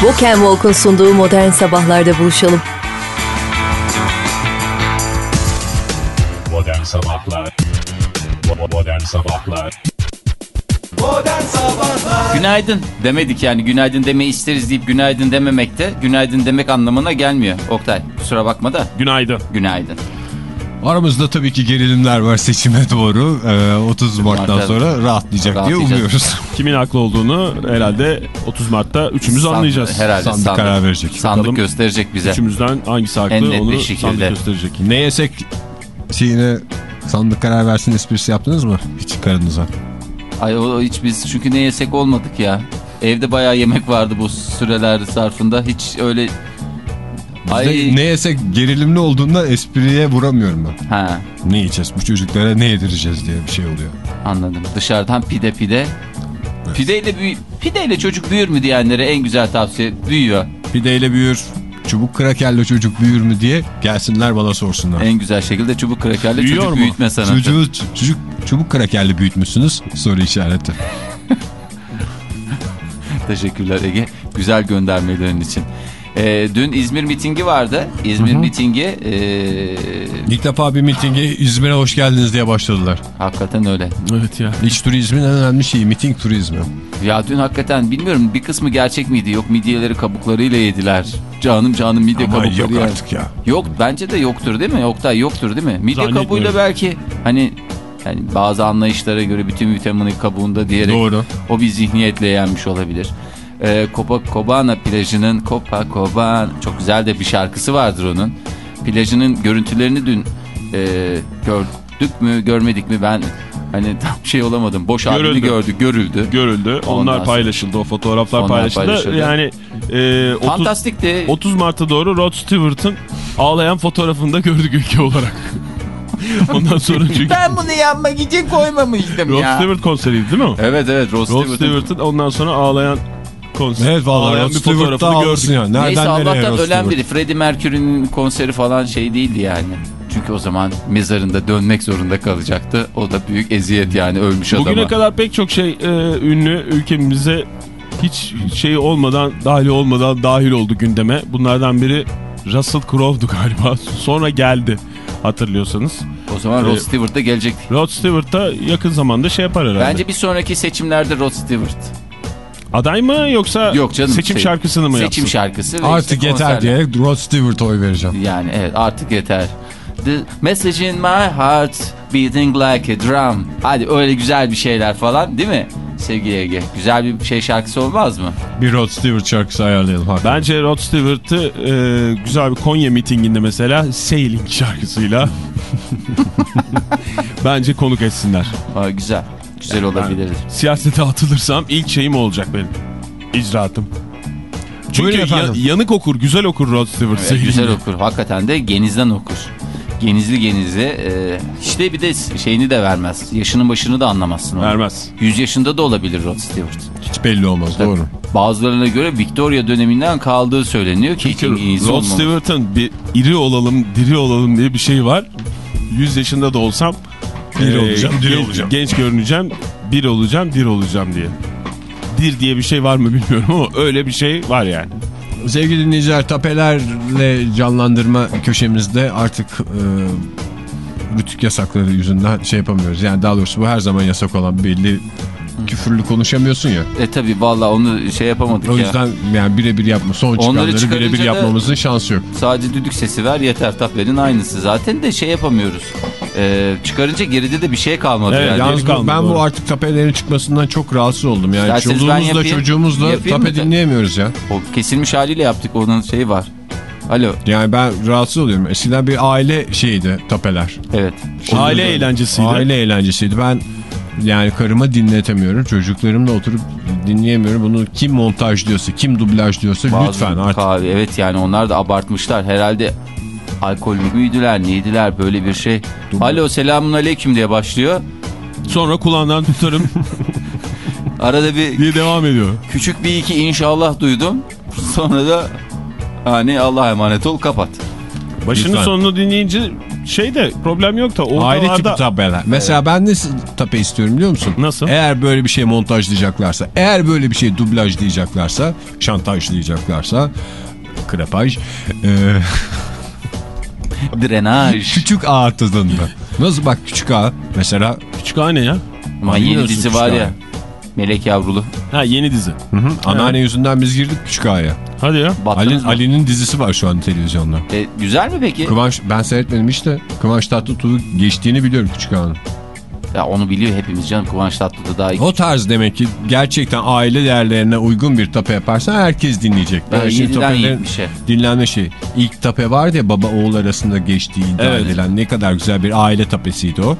Walk and Walk'un sunduğu modern sabahlarda buluşalım. Modern Sabahlar Modern Sabahlar Modern Sabahlar Günaydın demedik yani günaydın deme isteriz deyip günaydın dememek de günaydın demek anlamına gelmiyor. Oktay kusura bakma da Günaydın. günaydın. Aramızda tabii ki gerilimler var seçime doğru. Ee, 30 Mart'tan Mart'ta sonra rahatlayacak diye umuyoruz. Kimin haklı olduğunu herhalde 30 Mart'ta üçümüz Sandık- anlayacağız. Herhalde Sandık sandık, karar verecek. Sandık Bakalım. gösterecek bize. Üçümüzden hangisi haklı En onu sandık gösterecek. Ne yesek şeyine sandık karar versin esprisi yaptınız mı hiç karınıza? Ay o hiç biz çünkü ne yesek olmadık ya. Evde bayağı yemek vardı bu süreler zarfında. Hiç öyle Ay Ne yesek gerilimli olduğunda espriye vuramıyorum ben. ha Ne yiyeceğiz bu çocuklara ne yedireceğiz diye bir şey oluyor. anladım. Dışarıdan pide pide. Pideyle büyü pideyle çocuk büyür mü diyenlere en güzel tavsiye büyüyor. Pideyle büyür, çubuk krakerle çocuk büyür mü diye gelsinler bana sorsunlar. En güzel şekilde çubuk krakerle Büyüyor çocuk mu? büyütme sanatı. Çocuğu çocuk çubuk krakerle büyütmüşsünüz soru işareti. Teşekkürler Ege. Güzel göndermelerin için. Ee, dün İzmir mitingi vardı. İzmir mitingi ee, İlk defa bir mitinge İzmir'e hoş geldiniz diye başladılar. hakikaten öyle. Evet ya. İç turizmin en önemli şeyi miting turizmi. Ya dün hakikaten bilmiyorum bir kısmı gerçek miydi? Yok midyeleri kabuklarıyla yediler. Canım canım midye Ama kabukları yok yer. artık ya. Yok bence de yoktur değil mi? Oktay yoktur değil mi? Midye kabuğuyla belki hani yani bazı anlayışlara göre bütün vitamini kabuğunda diyerek Doğru. o bir zihniyetle yenmiş olabilir. Ee, Copacabana plajının Copacabana çok güzel de bir şarkısı vardır onun. Plajının görüntülerini dün e, gördük mü görmedik mi ben hani tam şey olamadım. Boş halini Görüldü. gördük görüldü. Görüldü. Ondan Onlar sonra- paylaşıldı. O fotoğraflar Onlar paylaşıldı. paylaşıldı. Yani e, 30, Fantastikti. 30 Mart'a doğru Rod Stewart'ın ağlayan fotoğrafını da gördük ülke olarak. Ondan sonra çünkü Ben bunu yanmak için koymamıştım Rod ya. Stewart konseriydi değil mi? Evet evet Rod, Rod Stewart'ın- Stewart'ın ondan sonra ağlayan konser. Evet vallahi ağlayan Rod Stewart da ağlasın ya. Nereden Neyse nereye Allah'tan ölen Stewart? biri. Freddie Mercury'nin konseri falan şey değildi yani. Çünkü o zaman mezarında dönmek zorunda kalacaktı. O da büyük eziyet yani ölmüş adama. Bugüne kadar pek çok şey e, ünlü ülkemize hiç şey olmadan dahil olmadan dahil oldu gündeme. Bunlardan biri Russell Crowe'du galiba. Sonra geldi hatırlıyorsanız. O zaman Rod Stewart da gelecek. Rod Stewart da yakın zamanda şey yapar herhalde. Bence bir sonraki seçimlerde Rod Stewart. Aday mı yoksa Yok canım. seçim şey, şarkısını mı Seçim yapsın? şarkısı. ve Artık işte yeter konserler. diyerek Rod Stewart'a oy vereceğim. Yani evet artık yeter. The message in my heart beating like a drum. Hadi öyle güzel bir şeyler falan değil mi? Sevgili Ege. Güzel bir şey şarkısı olmaz mı? Bir Rod Stewart şarkısı ayarlayalım. hakikaten. Bence Rod Stewart'ı e, güzel bir Konya mitinginde mesela Sailing şarkısıyla bence konuk etsinler. Aa, güzel. Güzel olabilir. Siyasete atılırsam ilk şeyim olacak benim. İcraatım. Çünkü ya- efendim. yanık okur, güzel okur Rod Stewart. Evet, güzel okur. Hakikaten de genizden okur. Genizli genizli. E, işte bir de şeyini de vermez. Yaşının başını da anlamazsın. onu. Vermez. 100 yaşında da olabilir Rod Stewart. Hiç belli olmaz doğru. Bazılarına göre Victoria döneminden kaldığı söyleniyor ki İngiliz Rod. Stewart'ın bir iri olalım, diri olalım diye bir şey var. 100 yaşında da olsam Diri e, olacağım, genç, olacağım. Genç görüneceğim, bir olacağım, dir olacağım diye. Dir diye bir şey var mı bilmiyorum ama öyle bir şey var yani. Sevgili dinleyiciler tapelerle canlandırma köşemizde artık e, rütük yasakları yüzünden şey yapamıyoruz. Yani daha doğrusu bu her zaman yasak olan belli küfürlü konuşamıyorsun ya. E tabi valla onu şey yapamadık O ya. yüzden yani birebir yapma son Onları çıkanları birebir yapmamızın şansı yok. Sadece düdük sesi ver yeter taperin aynısı. Zaten de şey yapamıyoruz. E, çıkarınca geride de bir şey kalmadı Evet, yani. Yalnız kalmadı, ben doğru. bu artık tapelerin çıkmasından çok rahatsız oldum. Yani çoluğumuzla yapayım. çocuğumuzla Yapayım tape dinleyemiyoruz ya. O kesilmiş haliyle yaptık onun şeyi var. Alo. Yani ben rahatsız oluyorum. Eskiden bir aile şeyiydi tapeler. Evet. Aile eğlencesiydi. Aile eğlencesiydi. Ben yani karıma dinletemiyorum. Çocuklarımla oturup dinleyemiyorum. Bunu kim montaj diyorsa, kim dublaj diyorsa Bazı lütfen artık. Kahve, evet yani onlar da abartmışlar. Herhalde alkollü müydüler neydiler böyle bir şey. Alo selamun aleyküm diye başlıyor. Sonra kulağından tutarım Arada bir diye devam ediyor. küçük bir iki inşallah duydum. Sonra da hani Allah'a emanet ol kapat. Başının Lütfen. sonunu dinleyince şeyde problem yok da Aile tipi ortalarda tapeler. Mesela ben de tape istiyorum biliyor musun? Nasıl? Eğer böyle bir şey montajlayacaklarsa, eğer böyle bir şey dublajlayacaklarsa, şantajlayacaklarsa, krepaj, e, Drenaj. küçük ağ tadında. Nasıl bak küçük ağ mesela küçük hane ya. Ama yeni Bilmiyorsun dizi var ya. Melek Yavrulu. Ha yeni dizi. hı hı, anneanne yüzünden biz girdik küçük ağaya. Hadi ya. Baktınız Ali? Ali'nin dizisi var şu an televizyonda. E, güzel mi peki? Kıvanç ben seyretmedim işte. Kıvanç Tatlıtuğ geçtiğini biliyorum küçük ağanın. Ya onu biliyor hepimiz canım. Kıvanç Tatlıtuğ daha iyi. O tarz demek ki gerçekten aile değerlerine uygun bir tape yaparsan herkes dinleyecek. Ben Yani şimdi 7'den tapelerin 70'e. Dinlenme şey. İlk tape vardı ya baba oğul arasında geçtiği iddia Evet. edilen ne kadar güzel bir aile tapesiydi o.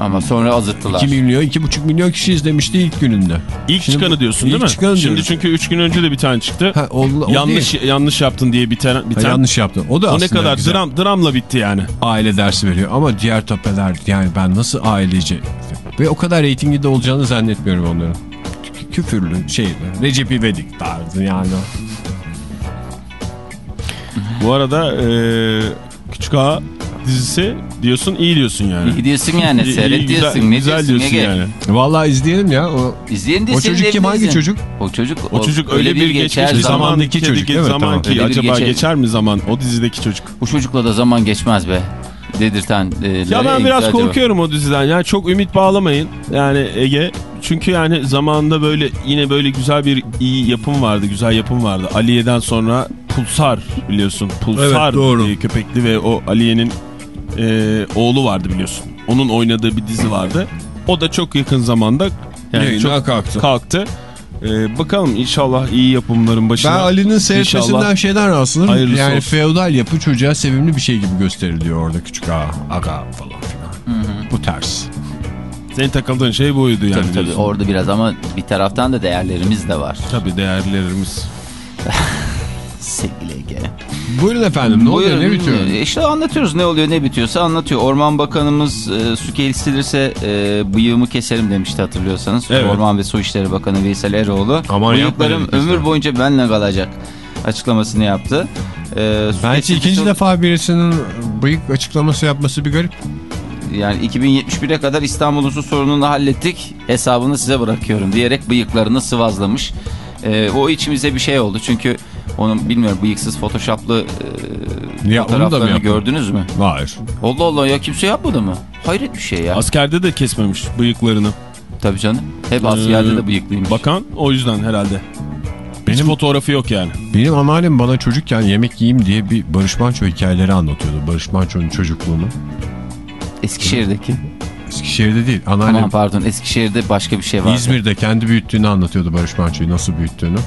Ama sonra azıttılar. 2 milyon 2,5 milyon kişi izlemişti ilk gününde. İlk Şimdi çıkanı diyorsun ilk değil mi? çıkanı Şimdi diyoruz. çünkü 3 gün önce de bir tane çıktı. Ha, o, o yanlış değil. yanlış yaptın diye biten. biten. Ha, yanlış yaptın. O da O ne kadar güzel. dram dramla bitti yani. aile dersi veriyor ama diğer tapeler yani ben nasıl ailece ve o kadar reytingi de olacağını zannetmiyorum onların. Kü- Küfürlü şey Recep İvedik tarzı yani. Bu arada eee Küçük Ağa dizisi diyorsun iyi diyorsun yani. İyi diyorsun yani. İyi, Seyret iyi, diyorsun. güzel, ne güzel diyorsun, diyorsun yani. Vallahi izleyelim ya. O, İzleyen de o çocuk kim hangi çocuk? O çocuk, O çocuk öyle bir geçmiş bir zaman zamandaki ki, çocuk, ki evet, zaman tamam. ki acaba geçer- geçer mi zaman o dizideki çocuk? Bu çocukla da zaman geçmez be. Dedirten. e, Ya ben en biraz korkuyorum o diziden ya çok ümit bağlamayın yani Ege. Çünkü yani zamanında böyle yine böyle güzel bir iyi yapım vardı güzel yapım vardı. Aliye'den sonra Pulsar biliyorsun Pulsar Evet, doğru. köpekli ve o Aliye'nin e, oğlu vardı biliyorsun. Onun oynadığı bir dizi vardı. O da çok yakın zamanda yani Yayından çok kalktı. kalktı. E, bakalım inşallah iyi yapımların başına. Ben Ali'nin seyretmesinden İnşallah şeyden rahatsızım. hayırlısı Yani olsun. feodal yapı çocuğa sevimli bir şey gibi gösteriliyor orada küçük ağa, aga falan filan. Bu ters. Senin takıldığın şey buydu yani. Tabii tabii orada biraz ama bir taraftan da değerlerimiz de var. Tabii değerlerimiz. Buyurun efendim ne oluyor ne bitiyor? İşte anlatıyoruz ne oluyor ne bitiyorsa anlatıyor. Orman Bakanımız e, su kesilirse e, bıyığımı keserim demişti hatırlıyorsanız. Evet. Orman ve Su İşleri Bakanı Veysel Eroğlu. Aman Bıyıklarım ömür de. boyunca benimle kalacak açıklamasını yaptı. E, Bence ikinci defa birisinin bıyık açıklaması yapması bir garip. Yani 2071'e kadar İstanbul'un su sorununu hallettik. Hesabını size bırakıyorum diyerek bıyıklarını sıvazlamış. E, o içimize bir şey oldu çünkü onun bilmiyorum bıyıksız photoshoplı e, Ya onu da mı fotoğraflarını gördünüz mü? Hayır. Allah Allah ya kimse yapmadı mı? Hayret bir şey ya. Askerde de kesmemiş bıyıklarını. Tabii canım. Hep askerde de bıyıklıymış. Bakan o yüzden herhalde. Hiç Benim- fotoğrafı yok yani. Benim anneannem bana çocukken yemek yiyeyim diye bir Barış Manço hikayeleri anlatıyordu. Barış Manço'nun çocukluğunu. Eskişehir'deki. Eskişehir'de değil. Anneannem Aman pardon Eskişehir'de başka bir şey var. İzmir'de kendi büyüttüğünü anlatıyordu Barış Manço'yu nasıl büyüttüğünü.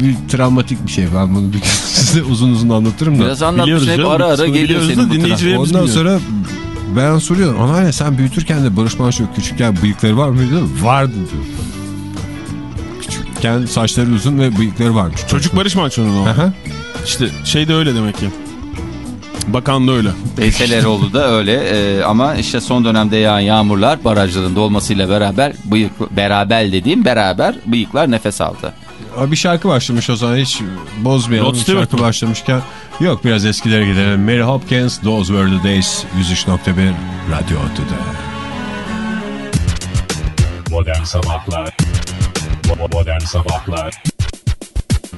Bir travmatik bir şey ben bunu bir size uzun uzun anlatırım da. Biraz anlatmış Biliyoruz hep ara ara geliyor senin bu dinleyicilerimiz Ondan bilmiyor. sonra ben soruyorum anneanne sen büyütürken de Barış Manço küçükken bıyıkları var mıydı? Vardı diyor. Küçükken saçları uzun ve bıyıkları varmış. Çocuk Barış Manço'nun o. İşte şey de öyle demek ki. Bakan da öyle. Veysel Eroğlu da öyle e, ama işte son dönemde yağan yağmurlar barajların dolmasıyla beraber bıyık beraber dediğim beraber bıyıklar nefes aldı. Bir şarkı başlamış o zaman hiç bozmayalım. Rod Stewart şarkı mı? başlamışken. Yok biraz eskilere gidelim. Mary Hopkins, Those Were The Days 103.1 Radyo Tüde. Modern Sabahlar Modern Sabahlar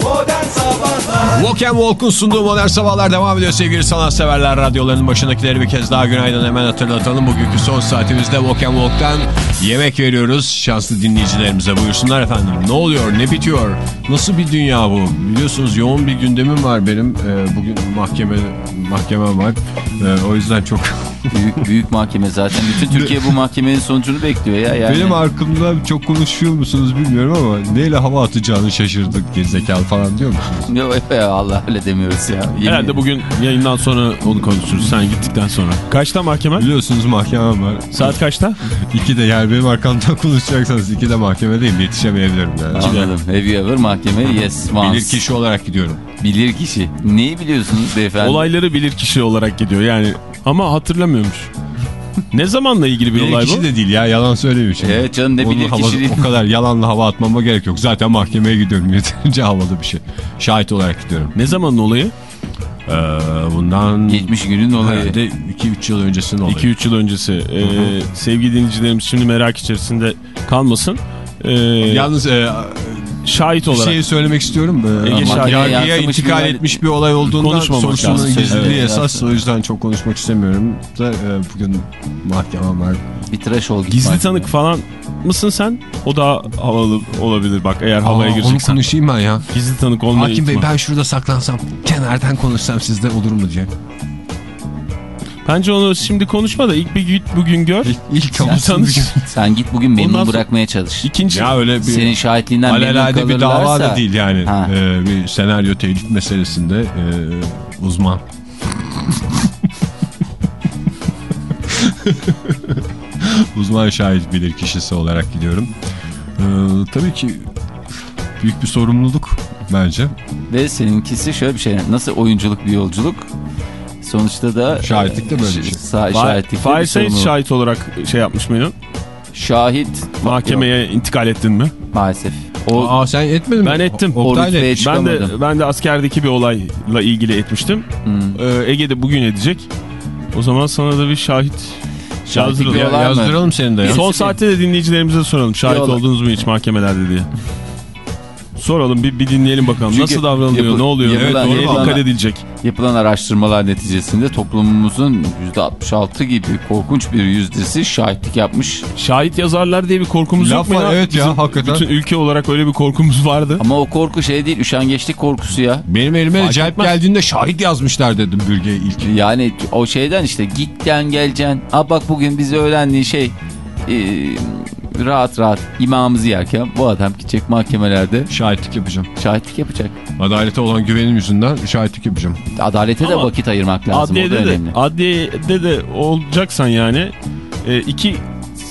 Modern Sabahlar Walk and Walk'un sunduğu modern sabahlar devam ediyor sevgili sanatseverler. Radyolarının başındakileri bir kez daha günaydın hemen hatırlatalım. Bugünkü son saatimizde Walk and Walk'tan yemek veriyoruz. Şanslı dinleyicilerimize buyursunlar efendim. Ne oluyor, ne bitiyor, nasıl bir dünya bu? Biliyorsunuz yoğun bir gündemim var benim. Ee, bugün mahkeme mahkemem var. Ee, o yüzden çok... Büyük, büyük mahkeme zaten. Bütün Türkiye bu mahkemenin sonucunu bekliyor ya. Yani. Benim hakkımda çok konuşuyor musunuz bilmiyorum ama neyle hava atacağını şaşırdık gerizekalı falan diyor musunuz? Yok ya Allah öyle demiyoruz ya. Yemin Herhalde bugün yayından sonra onu konuşuruz. Sen gittikten sonra. Kaçta mahkeme? Biliyorsunuz mahkemem var. Saat kaçta? İki de yani benim arkamdan konuşacaksanız iki de mahkemedeyim yetişemeyebilirim yani. Anladım. Have you ever mahkeme? Yes once. Bilir kişi olarak gidiyorum. Bilir kişi. Neyi biliyorsunuz beyefendi? Olayları bilir kişi olarak gidiyor yani. Ama hatırlamıyormuş. ne zamanla ilgili bir Bilir olay kişi bu? de değil ya yalan söyleyeyim şimdi. Evet canım, ne Onun bilir hava- kişi değil. O kadar yalanla hava atmama gerek yok. Zaten mahkemeye gidiyorum yeterince havalı bir şey. Şahit olarak gidiyorum. Ne zamanın olayı? Ee, bundan Geçmiş günün olayı. herhalde 2-3 yıl öncesinin olayı. 2-3 yıl öncesi. Ee, sevgili dinleyicilerimiz şimdi merak içerisinde kalmasın. Ee, Yalnız e, şahit bir olarak şey söylemek istiyorum. Ee, Ege yargıya intikal bir- etmiş bir olay olduğundan soruşturmanın gizliliği Evet, esas. evet. O yüzden çok konuşmak istemiyorum. Da, e, bugün mahkemem var. Bir tıraş ol. git gizli mahkemeye. tanık falan mısın sen? O da havalı olabilir bak eğer havaya Aa, onu gireceksen. konuşayım ben ya. Gizli tanık olmaya Hakim Bey ben şurada saklansam kenardan konuşsam sizde olur mu diye. Bence onu şimdi konuşma da ilk bir git bugün gör. İlk, ilk Sen tanış. Sen git bugün memnun Ondan sonra- bırakmaya çalış. İkinci Ya öyle bir Senin şahitliğinden memnun alelade bir dava kalırlarsa- da değil yani. Ha. Ee, bir senaryo telif meselesinde e, uzman. uzman şahit bilir kişisi olarak gidiyorum. Ee, tabii ki büyük bir sorumluluk bence. Ve seninkisi şöyle bir şey. Nasıl oyunculuk bir yolculuk? Sonuçta da Şahitlik de böyle bir şey. Sa- Fa- şahitlik Fahir sorumluluk. şahit olarak şey yapmış mıydın? Şahit Mahkemeye intikal ettin mi? Yok, maalesef. O Aa sen etmedin mi? Ben ettim. O- Ben çıkamadım. de ben de askerdeki bir olayla ilgili etmiştim. Hmm. Ee, Ege de bugün edecek. O zaman sana da bir şahit Şahitlik yazdıralım. Ya- yazdıralım seni de ya. Son saatte de dinleyicilerimize soralım. Şahit oldunuz mu hiç mahkemelerde diye. Soralım bir, bir dinleyelim bakalım. Çünkü Nasıl davranılıyor? yapı- ne oluyor? yapılan- Neye yapılan- dikkat edilecek? Yapılan araştırmalar neticesinde toplumumuzun %66 gibi korkunç bir yüzdesi şahitlik yapmış. Şahit yazarlar diye bir korkumuz yok Laf mu var, ya? evet ya, hakikaten. Bütün ülke olarak öyle bir korkumuz vardı. Ama o korku şey değil, üşengeçlik korkusu ya. Benim elime etmez. geldiğinde şahit yazmışlar dedim bürge ilk. Yani o şeyden işte gitten geleceksin. Aa bak bugün bize öğrendiği şey e, rahat rahat imamımızı yerken bu adam gidecek mahkemelerde Şahitlik yapacağım. şahitlik yapacak. Adalete olan güvenim yüzünden şahitlik yapacağım. Adalete de Ama vakit ayırmak lazım. o da Adliyede de, adliyede de olacaksan yani e, iki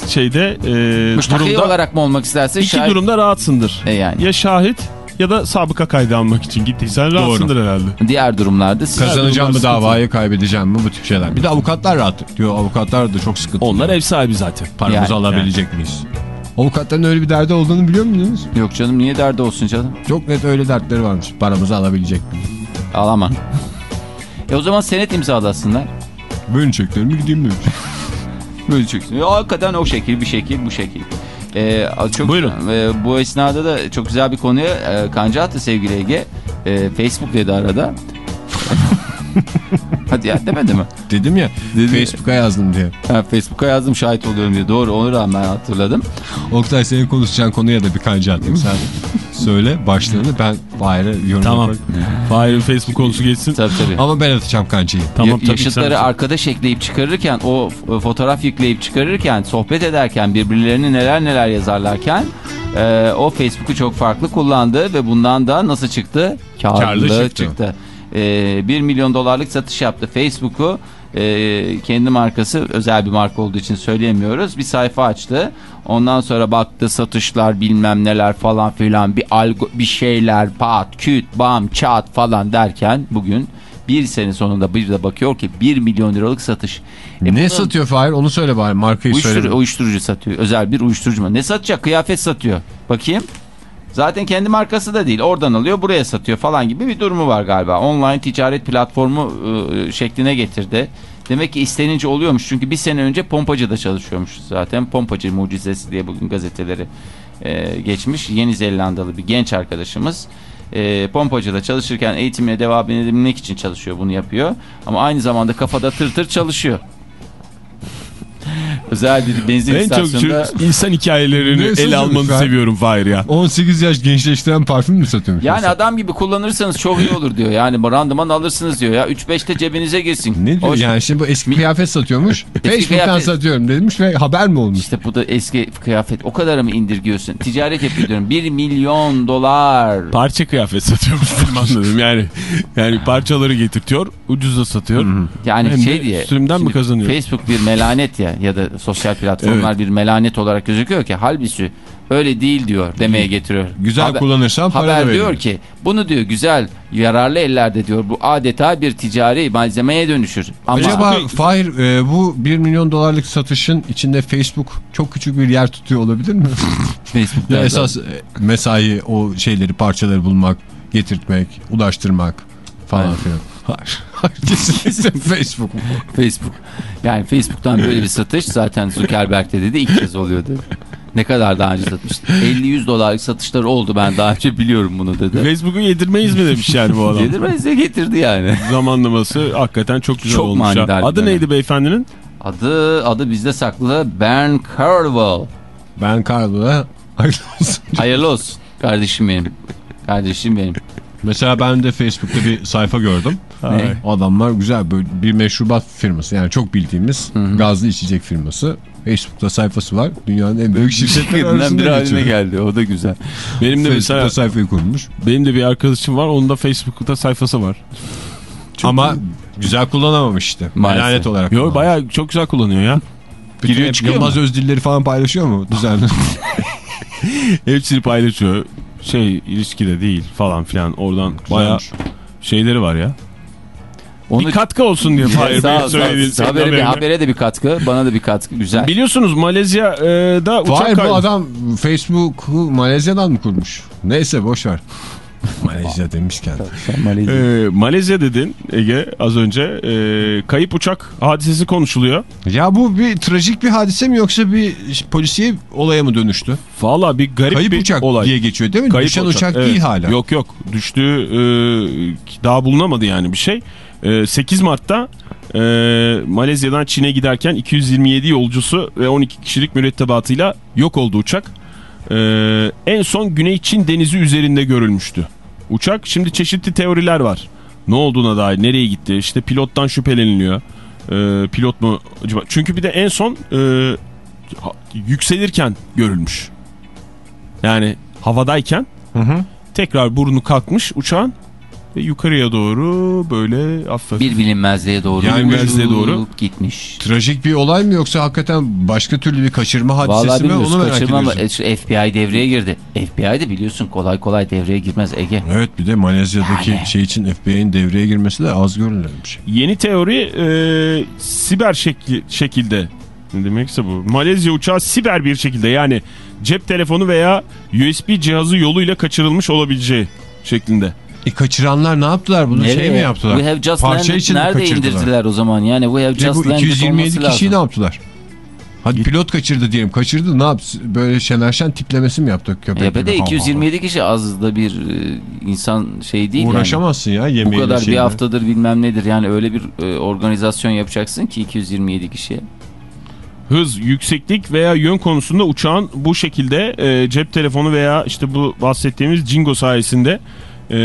şeyde e, Müştaki durumda, olarak mı olmak istersin? iki şahit- durumda rahatsındır. E yani. Ya şahit ya da sabıka kaydı almak için gittiysen rahatsındır herhalde. Diğer durumlarda siz Kazanacağım mı davayı kaybedeceğim mi bu tip şeyler. Bir de avukatlar rahat diyor. Avukatlar da çok sıkıntı. Onlar ev sahibi zaten. Paramızı Yani. alabilecek miyiz? Avukatların öyle bir derdi olduğunu biliyor musunuz? Yok canım niye derdi olsun canım? Çok net öyle dertleri varmış. Paramızı alabilecek mi? Alamam. e o zaman senet imzalasınlar. Böyle çeklerimi gideyim demiş. Böyle çıksın. Ya, hakikaten o şekil bir şekil bu şekil. Ee, çok, Buyurun. e, bu esnada da çok güzel bir konuya e, kanca attı sevgili Ege. E, Facebook dedi arada. Hadi ya demedi mi? Dedim ya Facebook'a yazdım diye. Ha, Facebook'a yazdım şahit oluyorum diye. Doğru onu rağmen hatırladım. Oktay senin konuşacağın konuya da bir kanca atayım. Sen söyle başlığını ben Fahir'e yorum Tamam. Fahir'in Facebook konusu geçsin. Tabii tabii. Ama ben atacağım kancayı. Tamam Ya- tabii yaşıtları sen- arkadaş ekleyip çıkarırken o f- fotoğraf yükleyip çıkarırken sohbet ederken birbirlerini neler neler yazarlarken e, o Facebook'u çok farklı kullandı ve bundan da nasıl çıktı? Karlı, Karlı çıktı. çıktı. E, 1 milyon dolarlık satış yaptı Facebook'u. e, kendi markası özel bir marka olduğu için söyleyemiyoruz. Bir sayfa açtı. Ondan sonra baktı satışlar bilmem neler falan filan bir algo bir şeyler pat küt bam çat falan derken bugün bir sene sonunda bir de bakıyor ki 1 milyon liralık satış. E ne satıyor Fahir onu söyle bari markayı Uyuşturucu, söyle. uyuşturucu satıyor. Özel bir uyuşturucu? Ne satacak? Kıyafet satıyor. Bakayım. Zaten kendi markası da değil. Oradan alıyor buraya satıyor falan gibi bir durumu var galiba. Online ticaret platformu e, şekline getirdi. Demek ki istenince oluyormuş. Çünkü bir sene önce pompacıda çalışıyormuş zaten. Pompacı mucizesi diye bugün gazeteleri e, geçmiş. Yeni Zelandalı bir genç arkadaşımız. E, pompacıda çalışırken eğitimine devam edebilmek için çalışıyor bunu yapıyor. Ama aynı zamanda kafada tır tır çalışıyor. Özel bir benzin En çok istasyonunda... şu insan hikayelerini Ne satıyormuş almanı seviyorum Fahir ya. 18 yaş gençleştiren parfüm mü satıyormuş? Yani mesela? adam gibi kullanırsanız çok iyi olur diyor. Yani randıman alırsınız diyor ya. 3-5 de cebinize girsin. Ne diyor Hoş- yani şimdi bu eski kıyafet satıyormuş. Facebook'tan kıyafet- satıyorum demiş ve haber mi olmuş? İşte bu da eski kıyafet. O kadar mı indirgiyorsun? Ticaret yapıyor diyorum. 1 milyon dolar. Parça kıyafet satıyormuş anladım yani. Yani parçaları getirtiyor, ucuza satıyor. Yani Hem şey diye. sürümden mi kazanıyor? Facebook bir melanet ya ya da sosyal platformlar bir melanet olarak gözüküyor ki halbuki öyle değil diyor demeye getiriyor. Güzel Haber- kullanırsan para Haber diyor ki bunu diyor güzel yararlı ellerde diyor bu adeta bir ticari malzemeye dönüşür. Ama Acaba Fahir e, bu 1 milyon dolarlık satışın içinde Facebook çok küçük bir yer tutuyor olabilir mi? Facebook'ta esas e, mesai o şeyleri parçaları bulmak, getirtmek, ulaştırmak falan Evet. filan. Hayır. Kesinlikle Facebook mu? Facebook. Yani Facebook'tan böyle bir satış zaten Zuckerberg'de dedi ilk kez oluyor dedi. Ne kadar daha önce satmıştı? 50-100 dolarlık satışlar oldu ben daha önce biliyorum bunu dedi. Facebook'u yedirmeyiz mi demiş yani bu adam. Yedirmezse getirdi yani. Zamanlaması hakikaten çok güzel Çok olmuş. bir Adı neydi beyefendinin? Adı adı bizde saklı Ben Carwell. Ben Carlo'ya hayırlı olsun. Hayırlı olsun kardeşim benim. Kardeşim benim. Mesela ben de Facebook'ta bir sayfa gördüm. Ne? Adamlar güzel böyle bir meşrubat firması yani çok bildiğimiz gazlı içecek firması. Facebook'ta sayfası var. Dünyanın en büyük şirketleri Şirketinden arasında bir haline geçiyor. geldi. O da güzel. Benim de Facebook'ta mesela sayfayı kurmuş. benim de bir arkadaşım var. Onun da Facebook'ta sayfası var. Ama güzel kullanamamış işte. Maalesef. Lanet olarak. Yo kullanmış. bayağı çok güzel kullanıyor ya. Bütün giriyor çıkıyor Yılmaz mu? Özdilleri falan paylaşıyor mu düzenli? Hepsini paylaşıyor. Şey ilişkide değil falan filan. Oradan bayağı şeyleri var ya. Onu Bir katkı olsun diye Fahir Sağ Bey ol, sağ ol. söyledi. senin Habere, bir, habere de bir katkı. Bana da bir katkı. Güzel. Biliyorsunuz Malezya'da uçak Hayır bu adam Facebook'u Malezya'dan mı kurmuş? Neyse boş ver. Malezya demişken. Ee, Malezya dedin Ege az önce. Ee, kayıp uçak hadisesi konuşuluyor. Ya bu bir trajik bir hadise mi yoksa bir polisiye olaya mı dönüştü? Valla bir garip Kayıp bir uçak olay. diye geçiyor değil mi? Kayıp Düşen uçak, evet. değil hala. Yok yok düştüğü e, daha bulunamadı yani bir şey. E, 8 Mart'ta e, Malezya'dan Çin'e giderken 227 yolcusu ve 12 kişilik mürettebatıyla yok oldu uçak. E, en son Güney Çin denizi üzerinde görülmüştü. Uçak şimdi çeşitli teoriler var. Ne olduğuna dair nereye gitti işte pilottan şüpheleniliyor. E, pilot mu acaba? Çünkü bir de en son e, yükselirken görülmüş. Yani havadayken Hı hı. tekrar burnu kalkmış uçağın ve yukarıya doğru böyle hafif. Bir bilinmezliğe doğru. Yani bilinmezliğe doğru. Gitmiş. Trajik bir olay mı yoksa hakikaten başka türlü bir kaçırma hadisesi Vallahi mi onu merak Kaçırma ediyorsun. FBI devreye girdi. FBI de biliyorsun kolay kolay devreye girmez Ege. Evet bir de Malezya'daki Yani. şey için FBI'nin devreye girmesi de az görülen bir şey. Yeni teori e, siber şekli, şekilde ne demekse bu. Malezya uçağı siber bir şekilde yani cep telefonu veya USB cihazı yoluyla kaçırılmış olabileceği şeklinde. E kaçıranlar ne yaptılar bunu şey mi Nereye? yaptılar? We have just Parça landed. için Nerede kaçırdılar? indirdiler o zaman? Yani we have Ve just bu landed 227 olması kişiyi ne lazım. yaptılar? Hadi pilot kaçırdı diyelim. Kaçırdı ne yaptı? Böyle Şener Şen tiplemesi mi yaptık köpek Ya be de gibi? 227 kişi az da bir e, insan şey değil yani. Uğraşamazsın ya Bu yemeğiyle kadar bir şeyle. haftadır bilmem nedir yani öyle bir e, organizasyon yapacaksın ki 227 kişiye. Hız, yükseklik veya yön konusunda uçağın bu şekilde e, cep telefonu veya işte bu bahsettiğimiz Jingo sayesinde e,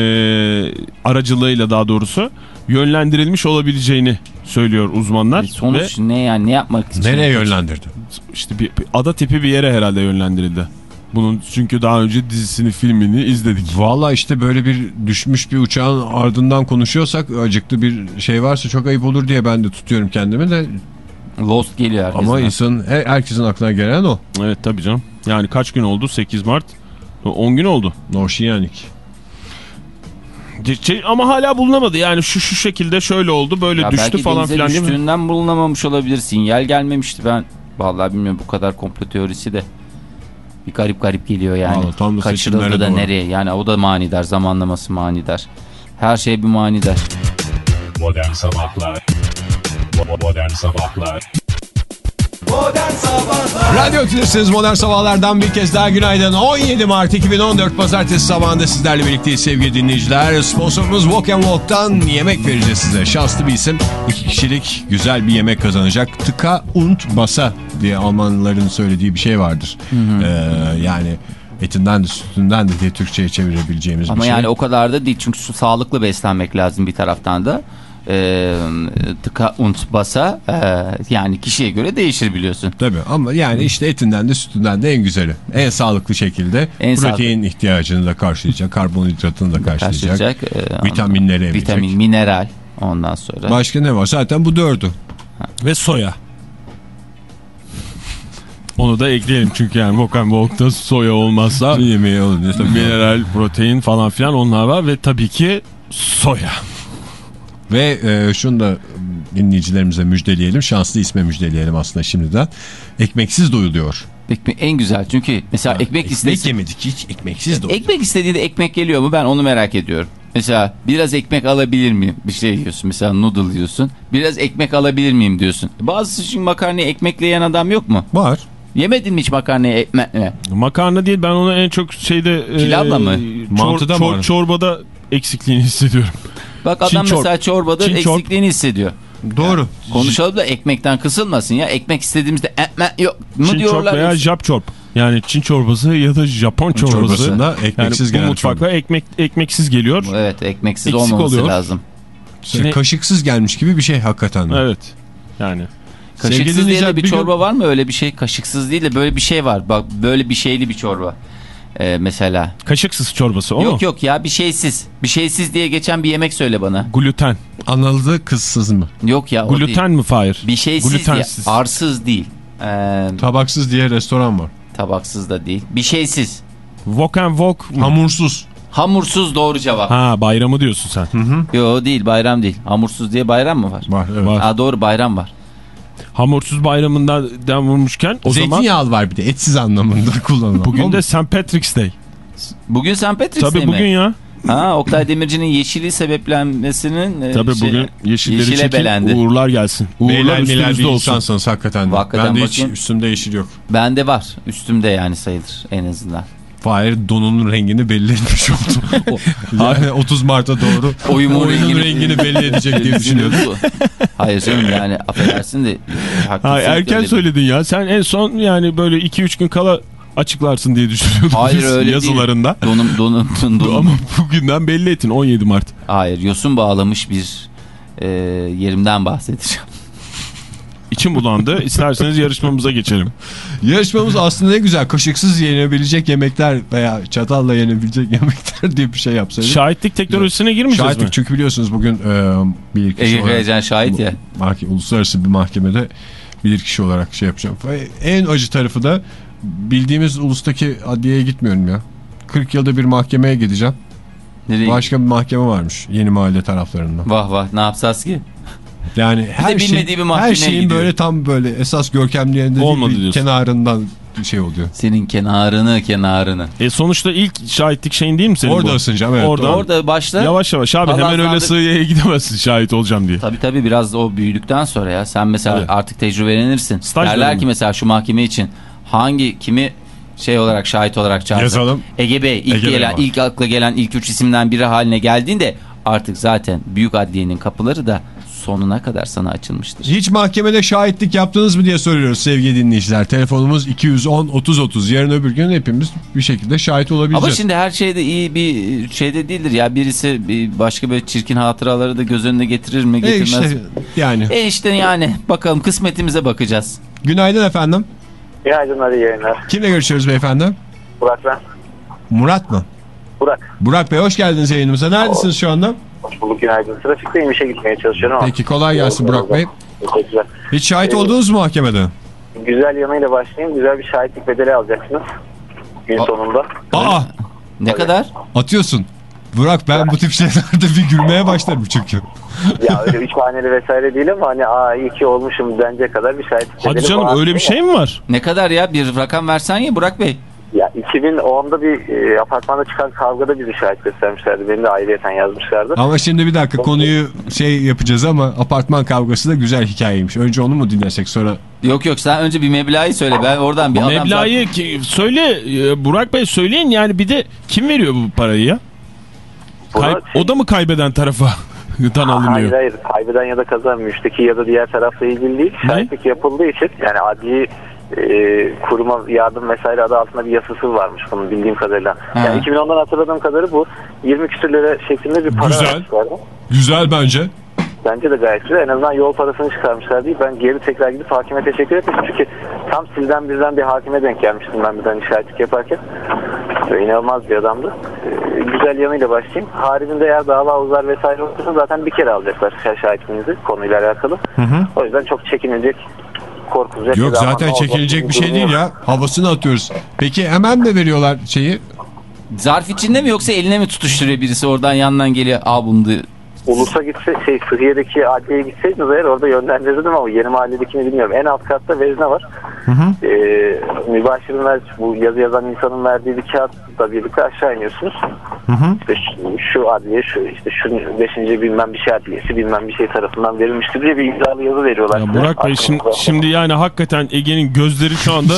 aracılığıyla daha doğrusu yönlendirilmiş olabileceğini söylüyor uzmanlar. Bir Sonuç ne yani ne yapmak için? Nereye yönlendirdi? İşte bir, bir ada tipi bir yere herhalde yönlendirildi. Bunun çünkü daha önce dizisini, filmini izledik. Valla işte böyle bir düşmüş bir uçağın ardından konuşuyorsak acıklı bir şey varsa çok ayıp olur diye ben de tutuyorum kendimi de. Lost geliyor herkesten. Ama insanın her- herkesin aklına gelen o. Evet tabii canım. Yani kaç gün oldu? 8 Mart. 10 gün oldu. Noşiyanik. Ama hala bulunamadı. Yani şu şu şekilde şöyle oldu, böyle Ya düştü falan filan değil mi? düştüğünden bulunamamış olabilir. Sinyal gelmemişti ben. Vallahi bilmiyorum bu kadar komplo teorisi de bir garip garip geliyor yani. Vallahi tam da Kaçırıldı da doğru. nereye? Yani o da manidar, zamanlaması manidar. Her şey bir manidar. Modern Sabahlar Modern Sabahlar Radyo Tülesi'niz Modern Sabahlar'dan bir kez daha günaydın. 17 Mart 2014 Pazartesi sabahında sizlerle birlikteyiz sevgili dinleyiciler. Sponsorumuz Walk and Walk'tan yemek vereceğiz size. Şanslı bir isim. iki kişilik güzel bir yemek kazanacak. Tıka und basa diye Almanların söylediği bir şey vardır. Ee, yani etinden de sütünden de diye Türkçe'ye çevirebileceğimiz Ama bir şey. yani o kadar da değil çünkü sağlıklı beslenmek lazım bir taraftan da. Ee, tıka und basa e, yani kişiye göre değişir biliyorsun. Tabii ama yani işte etinden de sütünden de en güzeli. En sağlıklı şekilde En protein ihtiyacını da karşılayacak, karbonhidratını da karşılayacak. Karşılayacak. e, Vitaminleri emecek. Vitamin, mineral ondan sonra. Başka ne var? Zaten bu dördü. Ve soya. Onu da ekleyelim çünkü yani Vokan Volk'ta soya olmazsa Yemeği olunca mineral, protein falan filan onlar var ve tabii ki soya. Ve e, şunu da dinleyicilerimize müjdeleyelim. Şanslı isme müjdeleyelim aslında şimdiden. Ekmeksiz doyuluyor. Ekmek en güzel çünkü mesela ekmek, Ekmek istesin. yemedik hiç ekmeksiz doyuluyor. Ekmek istediğinde ekmek geliyor mu ben onu merak ediyorum. Mesela biraz ekmek alabilir miyim? Bir şey yiyorsun mesela noodle yiyorsun. Biraz ekmek alabilir miyim diyorsun. Bazısı şimdi makarnayı ekmekle yiyen adam yok mu? Var. Yemedin mi hiç makarnayı ekmekle? Makarna değil ben onu en çok şeyde... Pilavla mı? Mantıda mı var? Çorbada eksikliğini hissediyorum. Bak adam Çin mesela çorbada Çin eksikliğini hissediyor. Doğru. Konuşalım da ekmekten kısılmasın ya. Ekmek istediğimizde ekmek yok mu Çin diyorlar. veya Jap çorp. Yani Çin çorbası ya da Japon çorbası. Çorbasında ekmeksiz yani bu gelen mutfakla ekmek, ekmeksiz geliyor. Evet ekmeksiz Eksik olmaması oluyor. lazım. Şey, kaşıksız gelmiş gibi bir şey hakikaten. Evet. Yani Kaşıksız Sevgili değil de bir bir gün- çorba var mı öyle bir şey? Kaşıksız değil de böyle bir şey var. Bak böyle bir şeyli bir çorba. Ee, mesela. kaşıksız çorbası o yok mu? yok ya bir şeysiz. Bir şeysiz diye geçen bir yemek söyle bana. Gluten. Analı kızsız mı? Yok ya. Gluten mi Fahir? Bir şeysiz Glutensiz. diye. Arsız değil. Ee, Tabaksız diye restoran var. tabaksız da değil. Bir şeysiz. Wok and wok mu? Hamursuz. Hamursuz doğru cevap. Ha bayramı diyorsun sen. Yok değil bayram değil. Hamursuz diye bayram mı var? Var evet. Var. Ha doğru bayram var. Hamursuz bayramından den vurmuşken o zaman Zeytinyağlı var bir de etsiz anlamında kullanılan. bugün de St. Patrick's Day. Bugün St. Patrick's Tabii Day mi? bugün ya. Ha Oktay Demirci'nin yeşili sebeplenmesinin e, Tabii şey- bugün yeşilleri yeşile çekin belendi. uğurlar gelsin. Uğurlar Beyler üstümüzde olsun. insansınız hakikaten. de. Hakikaten ben de hiç üstümde yeşil yok. Bende var. Üstümde yani sayılır en azından. Fahir donunun rengini belli etmiş oldu. yani 30 Mart'a doğru oyunun rengini- rengini, belli edecek diye düşünüyordum. Hayır canım yani affedersin de. haklısın Ha, erken öyle- söyledin ya. Sen en son yani böyle 2-3 gün kala açıklarsın diye düşünüyordum Hayır öyle yazılarında. değil. Donum donum donum. donum. Ama bugünden belli etin 17 Mart. Hayır yosun bağlamış bir e, yerimden bahsedeceğim. İçim bulandı. İsterseniz yarışmamıza geçelim. Yarışmamız aslında ne güzel. Kaşıksız yenebilecek yemekler veya çatalla yenebilecek yemekler diye bir şey yapsaydık. Şahitlik teknolojisine girmeyeceğiz Şahitlik mi? çünkü biliyorsunuz bugün e, bir kişi Ege olarak Kayacan şahit ya. mahke- uluslararası bir mahkemede bilir kişi olarak şey yapacağım. En acı tarafı da bildiğimiz ulustaki adliyeye gitmiyorum ya. 40 yılda bir mahkemeye gideceğim. Nereye? Başka bir mahkeme varmış yeni mahalle taraflarında. Vah vah ne yapsas ki? Yani her bilmediği şey, bir her şeyin gidiyor. böyle tam böyle esas görkemli yerinde değil, Olmadı bir diyorsun. kenarından şey oluyor. Senin kenarını kenarını. E sonuçta ilk şahitlik şeyin değil mi senin Orada bu? ısınacağım evet. Orada. Orada başla. Yavaş yavaş abi hemen öyle sığıya gidemezsin şahit olacağım diye. Tabii tabii biraz o büyüdükten sonra ya. Sen mesela Tabii. artık tecrübelenirsin. Staj Derler dönemi. ki mesela şu mahkeme için hangi kimi şey olarak şahit olarak çağırsak. Yazalım. Ege Bey ilk Ege gelen ilk akla gelen ilk üç isimden biri haline geldiğinde artık zaten büyük adliyenin kapıları da sonuna kadar sana açılmıştır. Hiç mahkemede şahitlik yaptınız mı diye soruyoruz sevgili dinleyiciler. Telefonumuz 210 30 30. Yarın öbür gün hepimiz bir şekilde şahit Ama olabileceğiz. şimdi her şeyde iyi bir şeyde değildir ya. Birisi bir başka böyle çirkin hatıraları da göz önüne getirir mi E getirmez işte mi? yani. E işte yani bakalım kısmetimize bakacağız. Günaydın efendim. Günaydınlar iyi yayınlar. Kimle görüşüyoruz beyefendi? Burak ben. Murat mı? Burak. Burak Bey hoş geldiniz yayınımıza. Neredesiniz şu anda? Hoş bulduk günaydın. Trafikteyim işe gitmeye çalışıyorum ama. Peki kolay gelsin Burak Bey. Teşekkürler. Hiç şahit oldunuz mu mahkemede? Güzel yanıyla başlayayım. Güzel bir şahitlik bedeli alacaksınız. Gün sonunda. Aa Ne kadar? atıyorsun. Burak ben bu tip şeylerde bir gülmeye başlarım çünkü. ya öyle üç haneli vesaire değil ama hani aa iyi ki olmuşum dence kadar bir şahitlik bedeli. Hadi canım öyle bir şey mi var? Ne kadar ya? Bir rakam versen ya Burak Bey. Ya 2010'da bir e, apartmanda çıkan kavgada bizi şahit göstermişlerdi. Beni de ayrıyeten yazmışlardı. Ama şimdi bir dakika konuyu şey yapacağız ama apartman kavgası da güzel hikayeymiş. Önce onu mu dinlesek sonra? Yok yok sen önce bir meblağı söyle. Ben oradan bir adam Meblağı ki- söyle e, Burak Bey söyleyin yani bir de kim veriyor bu parayı ya? Kay- Buna- o da mı kaybeden tarafa Hayır alınıyor? hayır kaybeden ya da kazanan müşteki ya da diğer tarafla ilgili değil. Şahitlik yapıldığı için yani adli e, kuruma yardım vesaire adı altında bir yasası varmış bunun bildiğim kadarıyla. Ha. Yani 2010'dan hatırladığım kadarı bu 20 küsür lira şeklinde bir para Güzel. vermişlerdi. Güzel bence. Bence de gayet güzel. En azından yol parasını çıkarmışlar değil. Ben geri tekrar gidip hakime teşekkür etmiştim. Çünkü tam sizden bizden bir hakime denk gelmiştim ben bir de şahitlik yaparken. Ve inanılmaz bir adamdı. Ee, güzel yanıyla başlayayım. Haricinde eğer dava uzar vesaire olursa zaten bir kere alacaklar şah- şahitliğinizi konuyla alakalı. O yüzden çok çekinilecek, korkulacak. Yok zaten çekilecek bir şey değil ya. Havasını atıyoruz. Peki hemen mi veriyorlar şeyi? Zarf içinde mi yoksa eline mi tutuşturuyor birisi oradan yandan geliyor. Aa bunu Ulus'a gitse, şey Sıhhiye'deki adliyeye gitseydiniz eğer orada yönlendirirdim ama yeni mahalledekini bilmiyorum. En alt katta vezne var. Ee, mübaşirin ver, bu yazı yazan insanın verdiği bir kağıtla birlikte aşağı iniyorsunuz. İşte şu, şu adliye, şu işte şu beşinci bilmem bir şey adliyesi bilmem bir şey tarafından verilmiştir diye bir imzalı yazı veriyorlar. Ya. Burak Bey şimdi, şimdi yani hakikaten Ege'nin gözleri şu anda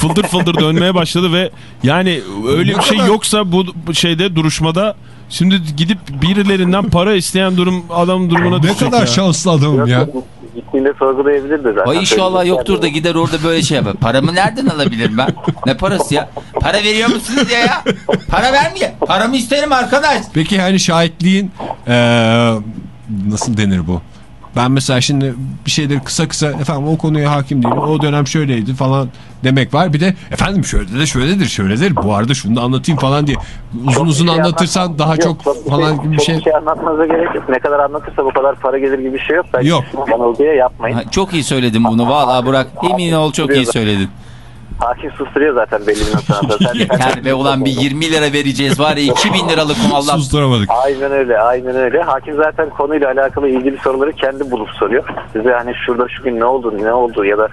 fıldır fıldır dönmeye başladı ve yani öyle bir şey yoksa bu şeyde duruşmada şimdi gidip birilerinden para isteyen durum adam durumuna Ne kadar ya. şanslı adamım ya. Gittiğinde sorgulayabilirdi zaten. O inşallah yoktur da gider orada böyle şey yapar. Paramı nereden alabilirim ben? Ne parası ya? Para veriyor musunuz diye ya? Para vermiyor. Paramı isterim arkadaş. Peki hani şahitliğin eee, nasıl denir bu? Ben mesela şimdi bir şeyleri kısa kısa efendim o konuya hakim değilim. O dönem şöyleydi falan demek var. Bir de efendim şöyle de şöyledir şöyledir. Bu arada şunu da anlatayım falan diye. Uzun Çok uzun şey anlatırsan anlatmaz- daha Yok, çok bir falan şey, gibi bir çok şey. bir şey anlatmanıza gerek yok. Ne kadar anlatırsa bu kadar para gelir gibi bir şey yok. Ben Yok. Bana diye yapmayın. Ha, çok iyi söyledin bunu. Vallahi Burak emin ol çok iyi söyledin. Hakim susturuyor zaten belli bir. Sen- Yeter be ulan bir 20 lira vereceğiz var ya 2000 liralık Allah. Susturamadık. Aynen öyle, aynen öyle. Hakim zaten konuyla alakalı ilgili soruları kendi bulup soruyor. Size hani şurada şu gün ne oldu, ne oldu ya da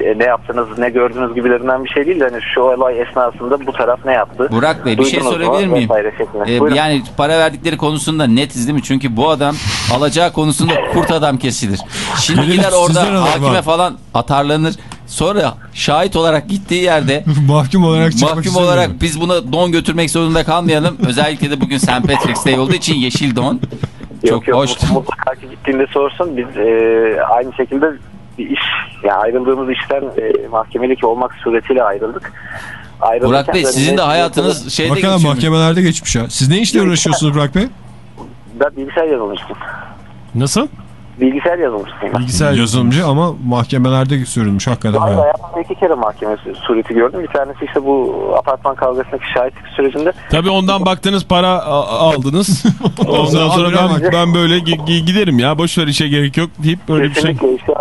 e, ne yaptınız, ne gördünüz gibilerinden bir şey değil de hani şu olay esnasında bu taraf ne yaptı? Burak Bey bir şey sorabilir miyim? Ee, Buyurun. yani para verdikleri konusunda netiz değil mi? Çünkü bu adam alacağı konusunda kurt adam kesilir. Şimdi Benim gider orada hakime falan atarlanır. Sonra şahit olarak gittiği yerde Mahkum olarak çıkmak mahkum olarak biz buna don götürmek zorunda kalmayalım. Özellikle de bugün St. Patrick's Day olduğu için yeşil don. Çok yok yok hoş. mutlaka ki gittiğinde sorsun. Biz e, aynı şekilde bir iş, yani ayrıldığımız işten e, mahkemelik olmak suretiyle ayrıldık. Ayrılırken Burak Bey sizin de hayatınız şeyde Bakalım geçiyor. mahkemelerde geçmiş ha. Siz ne işle uğraşıyorsunuz Burak Bey? Ben bilgisayar yazılmıştım. Nasıl? Bilgisayar ben. Bilgisayar Yazılımcı ama mahkemelerde sürülmüş hakikaten. Hayır, hayatımda iki kere mahkeme sureti gördüm. Bir tanesi işte bu apartman kavgasındaki şahitlik sürecinde. Tabii ondan baktınız para aldınız. Ondan sonra ben, ben böyle gi- gi- giderim ya boş ver işe gerek yok deyip böyle bir şey. Kesinlikle işte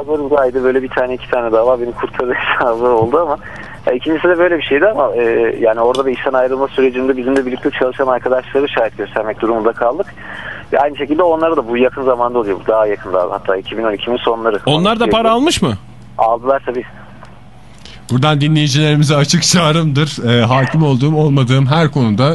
böyle bir tane iki tane dava beni kurtardı hesabı oldu ama ya ikincisi de böyle bir şeydi ama e, yani orada da işten ayrılma sürecinde bizimle birlikte çalışan arkadaşları şahit göstermek durumunda kaldık. Ve aynı şekilde onlara da bu yakın zamanda oluyor. Bu daha yakında hatta 2012'nin sonları. Onlar da para almış mı? Aldılar tabii. Buradan dinleyicilerimize açık çağrımdır. Ee, hakim olduğum olmadığım her konuda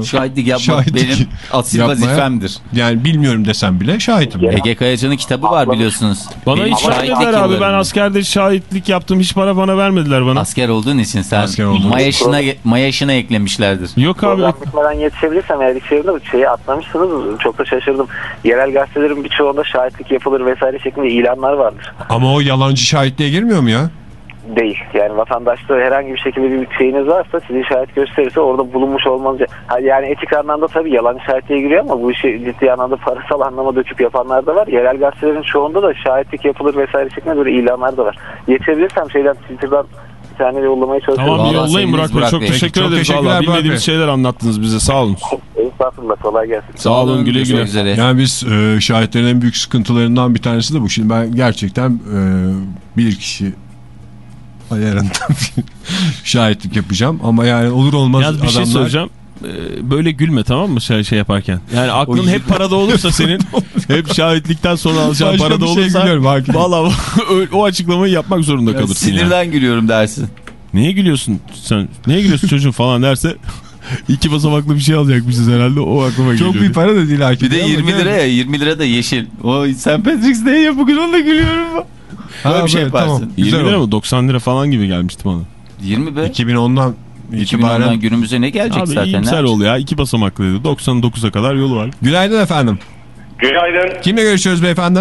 e, Şahitlik yapmak Şahitlik benim asil yapmaya- vazifemdir. yani bilmiyorum desem bile şahitim. Ege Kayacan'ın kitabı var biliyorsunuz. Bana Benim hiç şahitlik vermediler abi. Ben askerde şahitlik yaptım. Hiç para bana vermediler bana. Asker olduğun için sen Asker olduğun mayaşına, mayaşına eklemişlerdir. Yok abi. Bitmeden yetişebilirsem eğer içeride şeyi atlamışsınız çok da şaşırdım. Yerel gazetelerin birçoğunda şahitlik yapılır vesaire şeklinde ilanlar vardır. Ama o yalancı şahitliğe girmiyor mu ya? Değil. Yani vatandaşta herhangi bir şekilde bir şeyiniz varsa sizi şahit gösterirse orada bulunmuş olmanız. Yani etik anlamda tabii yalan şahitliğe giriyor ama bu işi ciddi anlamda parasal anlama döküp yapanlar da var. Yerel gazetelerin çoğunda da şahitlik yapılır vesaire şeklinde böyle ilanlar da var. Geçebilirsem şeyden Twitter'dan bir tane yollamaya çalışıyorum. Tamam yollayın Burak Bey. Çok Bey. teşekkür Çok ederiz. teşekkürler Valla bilmediğimiz şeyler anlattınız bize. Sağ olun. Estağfurullah kolay gelsin. Sağ olun güle güle. üzere. Yani biz e, şahitlerin en büyük sıkıntılarından bir tanesi de bu. Şimdi ben gerçekten e, bir kişi ayarından bir şahitlik yapacağım. Ama yani olur olmaz Yalnız bir şey adamlar... söyleyeceğim. Ee, Böyle gülme tamam mı şey, şey yaparken? Yani aklın hep parada olursa senin hep şahitlikten sonra alacağın parada bir şey olursa valla o, açıklamayı yapmak zorunda kalırsın. yani. Sinirden gülüyorum dersin. Niye gülüyorsun sen? Niye gülüyorsun çocuğum falan derse iki basamaklı bir şey alacakmışız herhalde o aklıma geliyor. Çok büyük para da değil hakim. Bir de Ama 20 yani- lira ya 20 lira da yeşil. O St. Patrick's Day ya bugün onunla gülüyorum. Ha, bir şey böyle, yaparsın. tamam. 20 Güzel lira mı? 90 lira falan gibi gelmişti bana. 20 be. 2010'dan 2010'dan itibaren. günümüze ne gelecek Abi zaten? iyimser ne? ol ya. iki basamaklıydı. 99'a kadar yolu var. Günaydın efendim. Günaydın. Kimle görüşüyoruz beyefendi?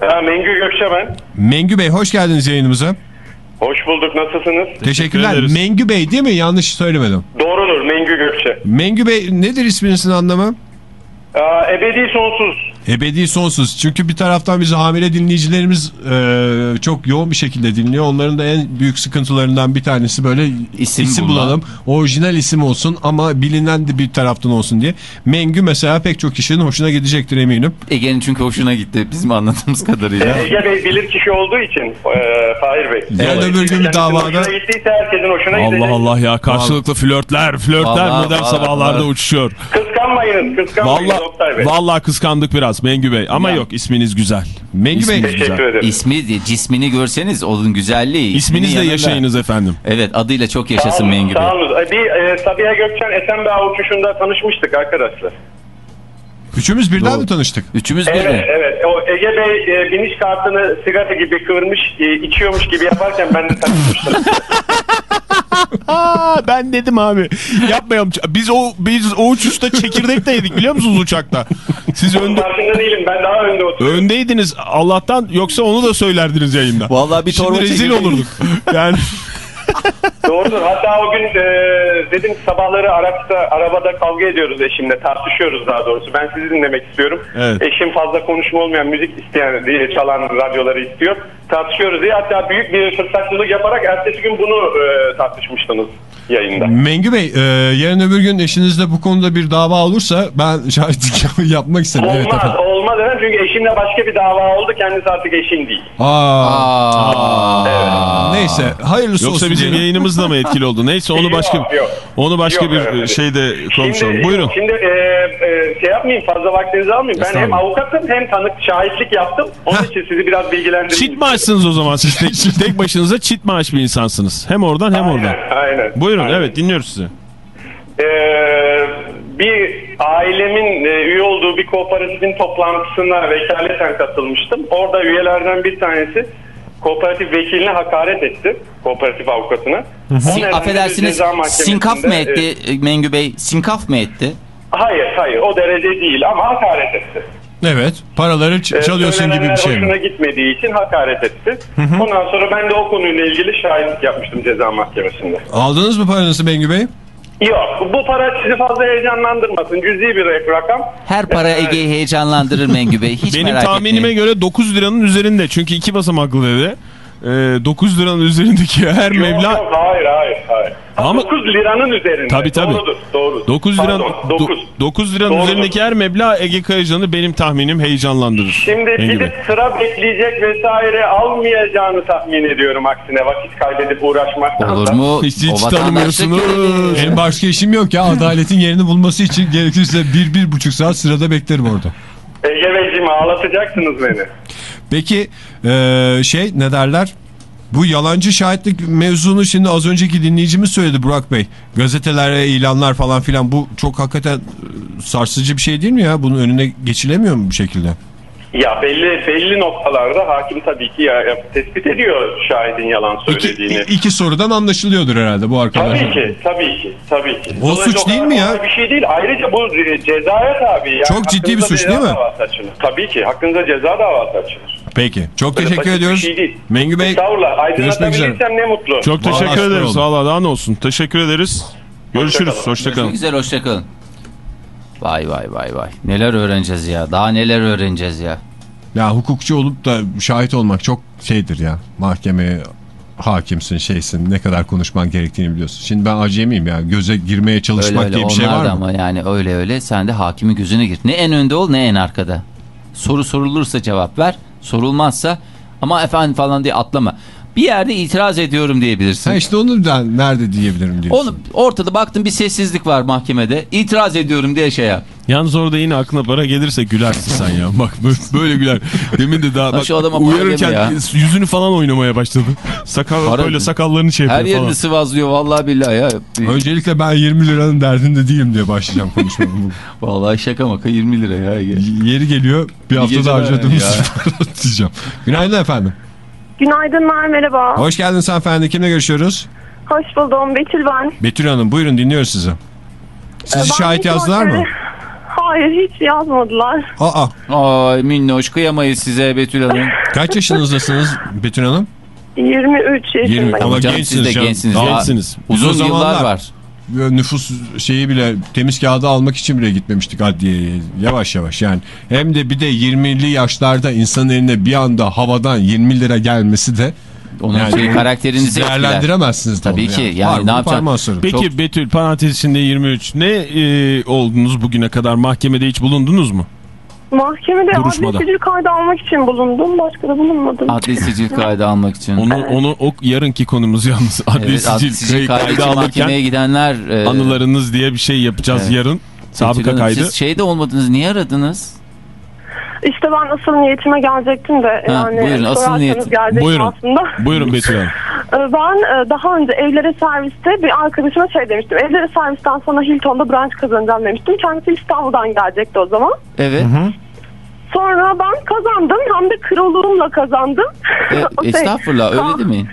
Ha, Mengü Gökçe ben. Mengü Bey hoş geldiniz yayınımıza. Hoş bulduk. Nasılsınız? Teşekkürler. ederiz. Mengü Bey değil mi? Yanlış söylemedim. Doğrudur. Mengü Gökçe. Mengü Bey nedir isminizin anlamı? Aa, ebedi sonsuz. Ebedi sonsuz. Çünkü bir taraftan bizi hamile dinleyicilerimiz e, çok yoğun bir şekilde dinliyor. Onların da en büyük sıkıntılarından bir tanesi böyle İsim isim, bulalım. Orijinal isim olsun ama bilinen de bir taraftan olsun diye. Mengü mesela pek çok kişinin hoşuna gidecektir eminim. Ege'nin çünkü hoşuna gitti bizim anladığımız kadarıyla. Ege Bey bilir kişi olduğu için. E, Fahir Bey. Yarın öbür gün bir davada Hoşuna gittiyse herkesin hoşuna Allah gidecek. Allah ya karşılıklı flörtler flörtler modern sabahlarda vallahi. uçuşuyor. Kıskanmayın Vallahi, Oktay Bey. vallahi kıskandık biraz Mengü Bey. Ama Ya. yok isminiz güzel. Mengü Bey Teşekkür güzel. ederim. İsmi, cismini görseniz onun güzelliği. İsminizle yanında- yaşayınız efendim. Evet adıyla çok Sağ yaşasın olun, Mengü Bey. Sağ olun. Bir e, Sabiha Gökçen Esenboğa uçuşunda tanışmıştık arkadaşlar. Üçümüz birden mi tanıştık? Üçümüz bir Evet, evet. O Ege Bey e, biniş kartını sigara gibi kıvırmış, e, içiyormuş gibi yaparken ben de tanışmıştım. Aa, ben dedim abi. Yapmayalım. Biz o biz o uçuşta çekirdek de yedik biliyor musunuz uçakta? Siz önde Farkında değilim. Ben daha önde oturuyorum. öndeydiniz Allah'tan yoksa onu da söylerdiniz yayında. Vallahi bir torba Şimdi rezil olurduk. Yani Doğrudur. Hatta o gün e, dedim ki sabahları araçta, arabada kavga ediyoruz eşimle. Tartışıyoruz daha doğrusu. Ben sizi dinlemek istiyorum. Evet. Eşim fazla konuşma olmayan müzik isteyen diye çalan radyoları istiyor. Tartışıyoruz diye hatta büyük bir fırsatçılık yaparak ertesi gün bunu e, tartışmıştınız yayında. Mengü Bey e, yarın öbür gün eşinizle bu konuda bir dava olursa ben şahitlik yapmak isterim. Evet Olmaz, efendim. olmaz efendim. Çünkü eşimle başka bir dava oldu. Kendisi artık eşim değil. Aa, Aa. neyse hayırlısı yoksa olsun bizim diyelim. Yayınımızla mı etkili oldu? Neyse onu başka yok. onu başka Yok, bir evet. şeyde konuşalım. Şimdi, Buyurun. Şimdi e, e, şey yapmayayım fazla vaktinizi almayayım. Ben hem avukatım hem tanık şahitlik yaptım. Onun için sizi biraz bilgilendireyim. Çit maaşsınız o zaman siz tek, tek başınıza çit maaş bir insansınız. Hem oradan hem oradan. Aynen. aynen. Buyurun Aynen. evet dinliyoruz sizi. Ee, bir ailemin e, üye olduğu bir kooperatifin toplantısına vekaleten katılmıştım. Orada üyelerden bir tanesi kooperatif vekiline hakaret etti. Kooperatif avukatına. Sin- affedersiniz sinkaf mı e, etti Mengü Bey? Sinkaf mı etti? hayır hayır o derece değil ama hakaret etti. Evet paraları Ee, çalıyorsun gibi bir şey hoşuna mi? gitmediği için hakaret etti. Ondan sonra ben de o konuyla ilgili şahitlik yapmıştım ceza mahkemesinde. Aldınız mı paranızı Mengü Bey? Yok bu para sizi fazla heyecanlandırmasın. Cüzi bir rakam. Her para Evet. Ege'yi heyecanlandırır Mengü Bey. Hiç Benim merak tahminime etmeyin. göre 9 liranın üzerinde. Çünkü iki basamaklı dedi. Ee, 9 liranın üzerindeki her Yok, meblağ yok, hayır. Ama- 9 liranın üzerinde. Tabii, tabii. Doğrudur. doğru. 9 liranın Pardon, 9. 9 liranın Doğrudur. üzerindeki her meblağ Ege Kayacan'ı benim tahminim heyecanlandırır. Şimdi Mengü gidip Bey. sıra bekleyecek vesaire almayacağını tahmin ediyorum aksine vakit kaybedip uğraşmaktan. Olur mu? Hiç- hiç O tanımıyorsunuz. Benim başka işim yok ya adaletin yerini bulması için gerekirse bir, bir buçuk saat sırada beklerim orada. Ege Beyciğim ağlatacaksınız beni. Peki e, şey ne derler? Bu yalancı şahitlik mevzunu şimdi az önceki dinleyicimiz söyledi Burak Bey. Gazetelere ilanlar falan filan bu çok hakikaten e, sarsıcı bir şey değil mi ya? Bunun önüne geçilemiyor mu bu şekilde? Ya belli belli noktalarda hakim tabii ki ya, ya tespit ediyor şahidin yalan İki, söylediğini. iki sorudan anlaşılıyordur herhalde bu arkadaşlar. Tabii ki, tabii ki, tabii ki. O suç değil mi ya? Bir şey değil. Ayrıca bu e, cezaya tabi. Yani Çok ciddi bir suç değil mi? Tabii ki. Hakkınızda ceza davası açılır. Peki. Çok Böyle teşekkür ediyoruz. şey değil. Mengü Bey Estağfurullah. görüşmek ne mutlu. Çok Vallahi teşekkür ederiz. Valla daha ne olsun. Teşekkür ederiz. Görüşürüz. Hoşça kalın. Hoşçakalın. Görüşmek üzere hoşçakalın. Vay vay vay vay. Neler öğreneceğiz ya. Daha neler öğreneceğiz ya. Ya hukukçu olup da şahit olmak çok şeydir ya. Mahkemeye hakimsin şeysin ne kadar konuşman gerektiğini biliyorsun. Şimdi ben acemiyim ya göze girmeye Öyle çalışmak öyle diye bir şey var mı? ama yani öyle öyle sen de hakimin gözüne gir. Ne en önde ol ne en arkada. Soru sorulursa cevap ver. Sorulmazsa ama efendim falan diye atlama. Bir yerde itiraz ediyorum diyebilirsin. Ha işte onu da nerede diyebilirim diyorsun. Onu ortada baktın bir sessizlik var mahkemede. İtiraz ediyorum diye şey yap. Yalnız orada yine aklına para gelirse gülersin sen ya. Bak böyle, güler. Demin de daha bak, şu adama uyarırken ya. yüzünü falan oynamaya başladı. Sakal Para- böyle sakallarını şey Her yerini falan. sıvazlıyor vallahi billahi ya. Öncelikle ben 20 liranın derdinde değilim diye başlayacağım konuşmama. Vallahi şaka maka 20 lira ya. Yeri geliyor bir haftada harcadığımız diyeceğim. Günaydın efendim. Günaydınlar merhaba. Hoş geldiniz hanımefendi. Kimle görüşüyoruz? Hoş buldum Betül ben. Betül Hanım buyurun dinliyoruz sizi. Sizi Ben şahit yazdılar mı? Hayır hiç yazmadılar. Aa Ay minnoş kıyamayız size Betül Hanım. kaç yaşınızdasınız Betül Hanım? 23 yaşındayım. 20 ama Canım gençsiniz siz de canım. gençsiniz. Daha Gençsiniz. O Uzun yıllar zamanlar- var. Nüfus şeyi bile temiz kağıdı almak için bile gitmemiştik adliyeye. Yavaş yavaş yani. Hem de bir de 20'li yaşlarda insanın eline bir anda havadan 20 lira gelmesi de Onun Yani şey, karakterinizi değerlendiremezsiniz. de Tabii onu ki, yani Var ne yapacaksın? Peki Çok- Betül parantez içinde 23. Ne e, oldunuz bugüne kadar? Mahkemede hiç bulundunuz mu? Mahkemede Duruşmada. adli sicil kaydı almak için bulundum. Başka da bulunmadım. Adli sicil kaydı almak için. Onu onu o yarınki konumuz yalnız. Adli evet, adli sicil, sicil kaydı kaydı için alırken mahkemeye gidenler e, anılarınız diye bir şey yapacağız Evet. yarın. Sabıka kaydı. Siz şeyde olmadınız niye aradınız? İşte ben asıl niyetime gelecektim de. Ha, yani buyurun, asıl gelecektim Buyurun. Aslında. Buyurun Betül Hanım. Ee, Ben e, daha önce evlere serviste bir arkadaşıma şey demiştim. Evlere servisten sonra Hilton'da branş kazanacağım demiştim. Kendisi İstanbul'dan gelecekti o zaman. Evet. Sonra ben kazandım. Hem de kroluğumla kazandım. E, şey, estağfurullah öyle ka- demeyin.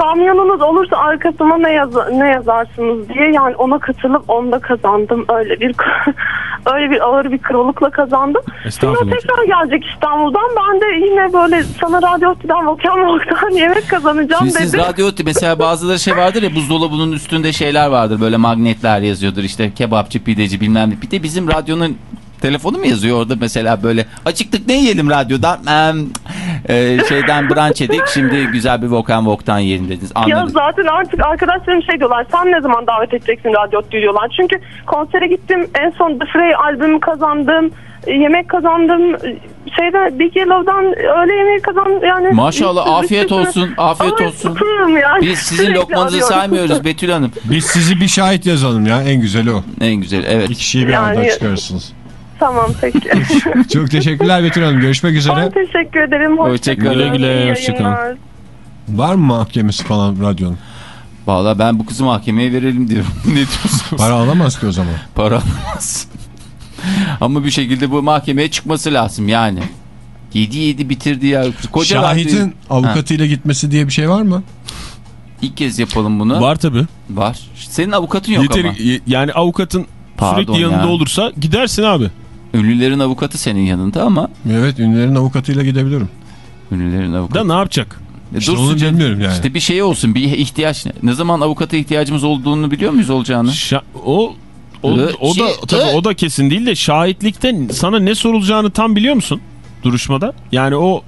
Kamyonunuz olursa arkasıma ne, yaz- ne yazarsınız diye yani ona katılıp onda kazandım. Öyle bir öyle bir ağır bir krolukla kazandım. Şimdi o tekrar gelecek İstanbul'dan. Ben de yine böyle sana Radyo Otti'den Volkan Volkan yemek kazanacağım Şimdi siz dedim. radyo mesela bazıları şey vardır ya buzdolabının üstünde şeyler vardır böyle magnetler yazıyordur işte kebapçı pideci bilmem ne. Bir de bizim radyonun telefonu mu yazıyor orada mesela böyle açıktık ne yiyelim radyodan Em, e, şeyden branş edik şimdi güzel bir Volkan Vok'tan yiyelim dediniz Ya anladım. zaten artık arkadaşlarım şey diyorlar sen ne zaman davet edeceksin Radyo diyorlar. Çünkü konsere gittim en son The Frey albümü kazandım. e, Yemek kazandım. e, Şeyde Big Yellow'dan öyle yemeği kazandım. Yani Maşallah, afiyet olsun, afiyet Ama olsun. Yani. Biz sizin Sürekli lokmanızı arıyorum. saymıyoruz Betül Hanım. Biz sizi bir şahit yazalım ya en güzeli o. En güzel evet. Bir kişiyi bir Yani- anda çıkarırsınız. Tamam peki. Çok teşekkürler Betül Hanım. Görüşmek ben üzere. teşekkür ederim. Hoşçakalın. Güle güle, hoşçakalın. Var mı mahkemesi falan radyonun? Valla ben bu kızı mahkemeye verelim diyorum. ne diyorsunuz? Para alamaz ki o zaman. Para alamaz. Ama bir şekilde bu mahkemeye çıkması lazım yani. Yedi yedi bitirdi ya. Koca Şahidin radyoyu- avukatıyla gitmesi diye bir şey var mı? İlk kez yapalım bunu. Var tabii. Var. Senin avukatın yok ama. Yeteri, y- yani avukatın Pardon sürekli yanında ya. olursa gidersin abi. Ünlülerin avukatı senin yanında ama Evet ünlülerin avukatıyla gidebilirim. ünlülerin avukatı. Da ne yapacak? E, İşte dursun canım. bilmiyorum yani. İşte bir şey olsun bir ihtiyaç. Ne, ne zaman avukata ihtiyacımız olduğunu biliyor muyuz olacağını? Şa- o o, o da şey- tabii o da kesin değil de şahitlikte sana ne sorulacağını tam biliyor musun duruşmada? Yani o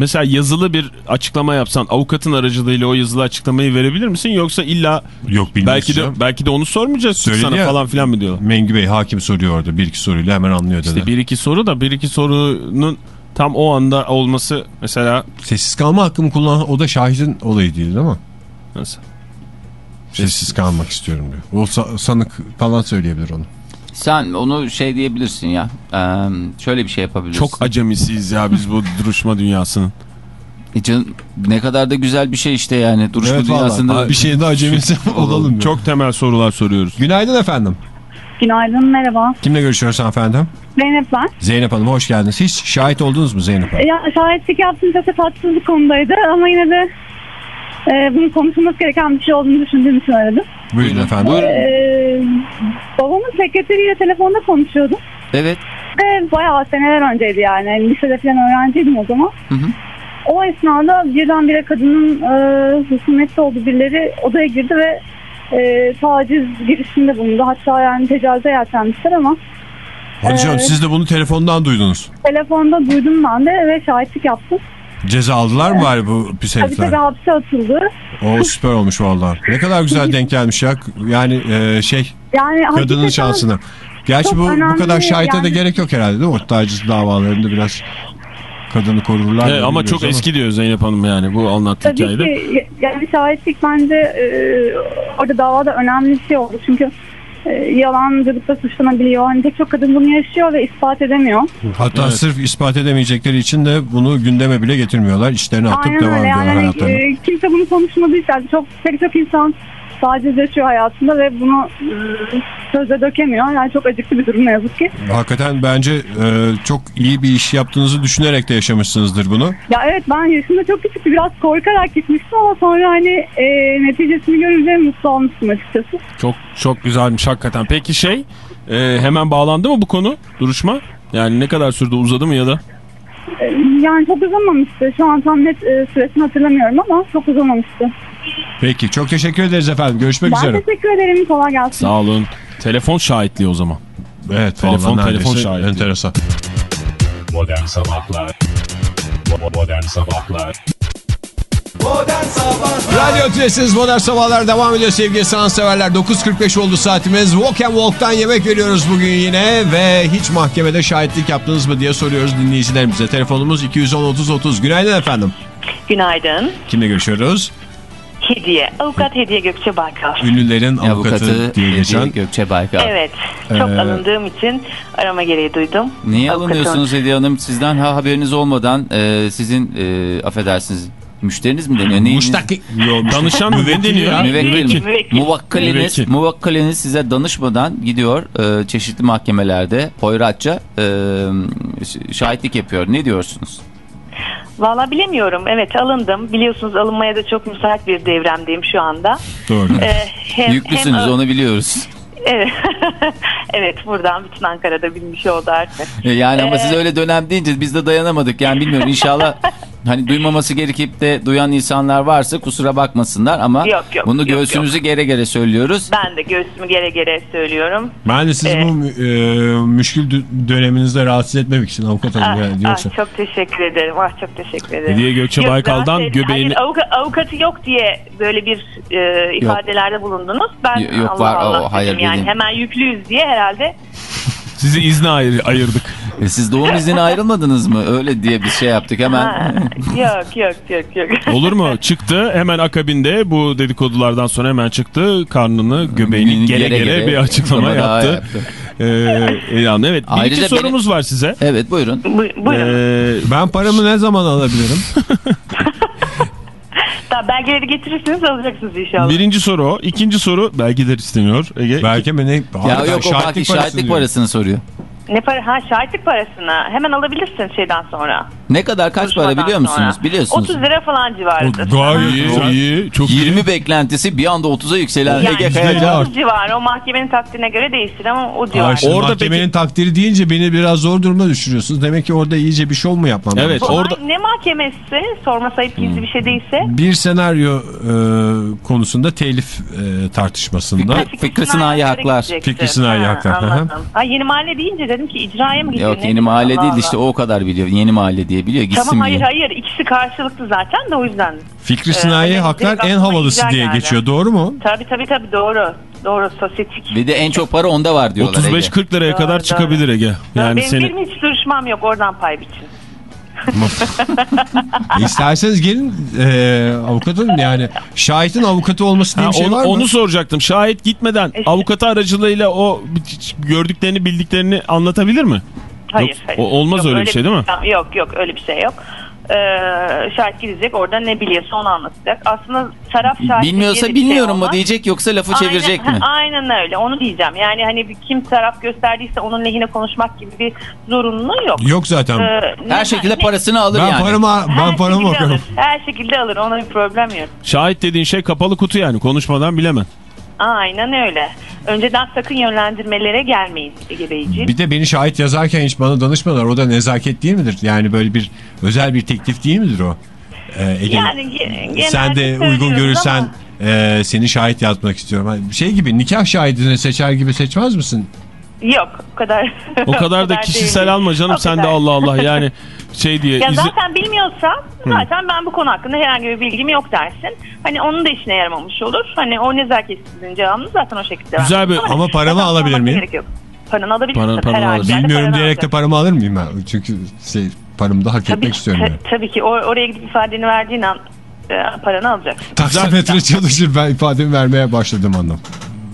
mesela yazılı bir açıklama yapsan avukatın aracılığıyla o yazılı açıklamayı verebilir misin yoksa illa Yok bilmiyorum. belki de belki de onu sormayacağız Söyledi sana ya. falan filan mı diyorlar? Mengü Bey hakim soruyor orada. Bir iki soruyla hemen anlıyor dedi. İşte bir iki soru da bir iki sorunun tam o anda olması mesela Sessiz kalma hakkımı kullanan o da şahidin olayı değil değil mi? nasıl? Sessiz kalmak istiyorum diyor. O sa- sanık falan söyleyebilir onu. Sen onu şey diyebilirsin ya. Ee, şöyle bir şey yapabilirsin. Çok acemisiyiz ya biz bu duruşma dünyasının. E canım, ne kadar da güzel bir şey işte yani. Duruşma Evet dünyasında. bir şeyde acemisi olalım. Çok temel sorular soruyoruz. Günaydın efendim. Günaydın, merhaba. Kimle görüşüyoruz efendim? Zeynep ben. Zeynep Hanım hoş geldiniz. Hiç şahit oldunuz mu Zeynep Hanım? Ya, şahitlik yaptığım çok tatsız bir konudaydı ama yine de e, bunun konuşulması gereken bir şey olduğunu düşündüğüm için aradım. Buyurun efendim. Buyurun. E, babamın sekreteriyle telefonda konuşuyordum. Evet. Ve bayağı seneler önceydi yani. lisede falan öğrenciydim o zaman. Hı hı. O esnada birdenbire kadının e, husumetli olduğu birileri odaya girdi ve e, taciz girişiminde bulundu. Hatta yani tecavüze yeltenmişler ama Hadi canım Evet. siz de bunu telefondan duydunuz. telefonda duydum ben de ve şahitlik yaptım. Ceza aldılar mı bari bu pis Tabii tabii herifler? hapse atıldı. O süper olmuş vallahi. Ne kadar güzel denk gelmiş ya. Yani e, şey Yani kadının şansına. Gerçi bu, bu kadar şahite de yani. gerek yok herhalde değil mi? O taciz davalarında biraz kadını korurlar. Evet, ama çok eski diyor Zeynep Hanım yani bu anlattığı Tabii hikayede. ki yani şahitlik bence e, orada davada önemli bir şey oldu. Çünkü yalancılıkla suçlanabiliyor. Hani pek çok kadın bunu yaşıyor ve ispat edemiyor. Hatta Evet. sırf ispat edemeyecekleri için de bunu gündeme bile getirmiyorlar. İşlerini atıp Aynen devam öyle. ediyorlar Yani hayatlarına. e, kimse bunu konuşmadıysa çok pek çok insan yaşıyor hayatında ve bunu e, söze dökemiyor. Yani çok acıklı bir durum ne yazık ki. Hakikaten bence e, çok iyi bir iş yaptığınızı düşünerek de yaşamışsınızdır bunu. Ya evet ben yaşımda çok küçüktü. Biraz korkarak gitmiştim ama sonra hani e, neticesini görünce mutlu olmuştum açıkçası. Çok çok güzelmiş hakikaten. Peki şey e, hemen bağlandı mı bu konu duruşma? Yani ne kadar sürdü uzadı mı ya da? E, Yani çok uzamamıştı. Şu an tam net e, süresini hatırlamıyorum ama çok uzamamıştı. Peki çok teşekkür ederiz efendim. Görüşmek Ben üzere. teşekkür ederim. Kolay gelsin. Sağ olun. Telefon şahitliği o zaman. Evet Telefon, telefon şahidi. Enteresan. Modern Sabahlar Modern Sabahlar Modern Sabahlar Radyo Tülesi'niz Modern Sabahlar devam ediyor sevgili sanatseverler. 9.45 oldu saatimiz. Walk and Walk'tan yemek veriyoruz bugün yine. Ve hiç mahkemede şahitlik yaptınız mı diye soruyoruz dinleyicilerimize. Telefonumuz 210-30-30. Günaydın efendim. Günaydın. Kimle görüşüyoruz? Hediye. Avukat Hediye Gökçe Baykal. Ünlülerin avukatı, Avukatı diye geçen. Gökçe Baykal. Evet. Çok Ee, alındığım için arama gereği duydum. Niye Avukatım. alınıyorsunuz Hediye Hanım? Sizden ha, haberiniz olmadan e, sizin e, affedersiniz müşteriniz mi deniyor? Neyiniz? Muştaki. Danışan mı deniyor? Müvekkil. Muvakkaliniz, muvakkaliniz size danışmadan gidiyor e, çeşitli mahkemelerde hoyratça e, şahitlik yapıyor. Ne diyorsunuz? Valla bilemiyorum. Evet alındım. Biliyorsunuz alınmaya da çok müsait bir devremdeyim şu anda. Doğru. Ee, hem- Yüklüsünüz hem- onu biliyoruz. Evet. evet buradan bütün Ankara'da bilmiş oldu artık. E, Yani ama Ee, siz öyle dönem deyince biz de dayanamadık. Yani bilmiyorum inşallah hani duymaması gerekip de duyan insanlar varsa kusura bakmasınlar ama Yok, yok, bunu yok, göğsünüzü gere gere söylüyoruz. Ben de göğsümü gere gere söylüyorum. Ben de sizi Ee, bu e, müşkül dö- döneminizde rahatsız etmek için avukat Ah, hanım yani yoksa. ah, çok teşekkür ederim. Ah, çok teşekkür ederim. Hediye Gökçe Yok, Baykal'dan rahatsız- göbeğini- Hayır, avuka- avukatı yok diye böyle bir e, ifadelerde bulundunuz. Ben Y- yok, Allah var, Allah o, hayır, yani benim. hemen yüklüyüz diye herhalde. Sizi izne ayır- ayırdık. E, siz doğum iznine ayrılmadınız mı? Öyle diye bir şey yaptık Ha, hemen. yok yok yok yok. Olur mu? Çıktı hemen akabinde bu dedikodulardan sonra hemen çıktı. Karnını, göbeğini gere gere, bir açıklama yaptı. Ee, yani evet. Bir Ayrıca iki sorumuz var size. Evet buyurun. Bu- buyurun. Ee, Ben paramı ne zaman alabilirim? Tamam, belgeleri getirirseniz alacaksınız inşallah. birinci soru o. İkinci soru belgeler isteniyor. Ege. Belki mi ne? Ya Hakikaten yok o bak şahitlik şahitlik, parası diyor. parasını soruyor. Ne para? Ha şahitlik parasını hemen alabilirsin şeyden sonra. Ne kadar kaç para biliyor musunuz? sonra. Biliyorsunuz. 30 lira falan civarıdır. Gayet İyi, iyi, çok iyi. 20 beklentisi bir anda 30'a yükselen Yani Ege Kayacan. 30 civarı o mahkemenin takdirine göre değişir ama o civar. Aa, işte Orada mahkemenin takdiri deyince beni biraz zor duruma düşürüyorsunuz. Demek ki orada iyice bir şov mu yapmam lazım? Evet Bu orada Ne mahkemesi? Sorma sayıp gizli bir şey değilse. Bir senaryo e, konusunda telif e, tartışmasında. Fikri- Fikri Sinayi Haklar. Fikri Sinayi Ha, Haklar. Ha, yeni mahalle deyince dedim ki icraya mı gidiyor? Yok yeni mahalle değil işte o kadar biliyor. Yeni mahalle diye biliyor. Gitsin Tamam hayır diye. hayır ikisi karşılıklı zaten de o yüzden. Fikri Sinayi Ee, Haklar direkt en havalısı diye geldi. geçiyor. Doğru mu? Tabii tabii tabii doğru. Doğru sosyetik. Ve de en çok para onda var diyorlar Ege. 35-40 liraya Doğru, kadar doğru. çıkabilir Ege. Yani benim, seni benim hiç duruşmam yok oradan pay biçin. İsterseniz gelin e, avukatın yani şahitin avukatı olması diye Ha, bir şey onu, var mı? onu soracaktım. Şahit gitmeden İşte- avukatı aracılığıyla o gördüklerini bildiklerini anlatabilir mi? Hayır, Yok, hayır. olmaz öyle bir şey değil mi? Yok yok öyle bir şey yok. Ee, şahit gidecek orada ne biliyorsa onu anlatacak. Aslında taraf şahit Bilmiyorsa şey bilmiyorum mu olmaz. diyecek yoksa lafı çevirecek aynen, mi? Aynen öyle onu diyeceğim. Yani hani bir kim taraf gösterdiyse onun lehine konuşmak gibi bir zorunluluğu yok. Yok zaten. Ee, Her ne- şekilde ne- parasını alır ben yani. paramı her ben paramı şekilde bakarım. alır. Her şekilde alır ona bir problem yok. Şahit dediğin şey kapalı kutu yani. Konuşmadan bilemem. Aynen öyle. Önceden sakın yönlendirmelere gelmeyin Ege Beyciğim. Bir de beni şahit yazarken hiç bana danışmadılar. O da nezaket değil midir? Yani böyle bir özel bir teklif değil midir o? Ee, Ege, Yani sen de uygun görürsen ama- e, seni şahit yazmak istiyorum. Hani Şey gibi nikah şahidini seçer gibi seçmez misin? Yok o kadar. O kadar da kişisel değil. alma canım O sen de kadar. Allah Allah yani şey diye. Ya izi- zaten bilmiyorsan zaten ben bu konu hakkında herhangi bir bilgim yok dersin. Hani onun da işine yaramamış olur. Hani o nezaketsizliğin cevabını zaten o şekilde Güzel bir- ama paramı zaten alabilir miyim? Paranı alabilirsin. Herhangi bir yerde Bilmiyorum diyerek de paramı alır mıyım ben? Çünkü şey, paramı da hak Tabii, etmek istiyorum. ta- Yani. tabii ki or- oraya gidip ifadeni verdiğin an e, paranı alacaksın. Taksimetre çalışır ben ifademi vermeye başladım anlam.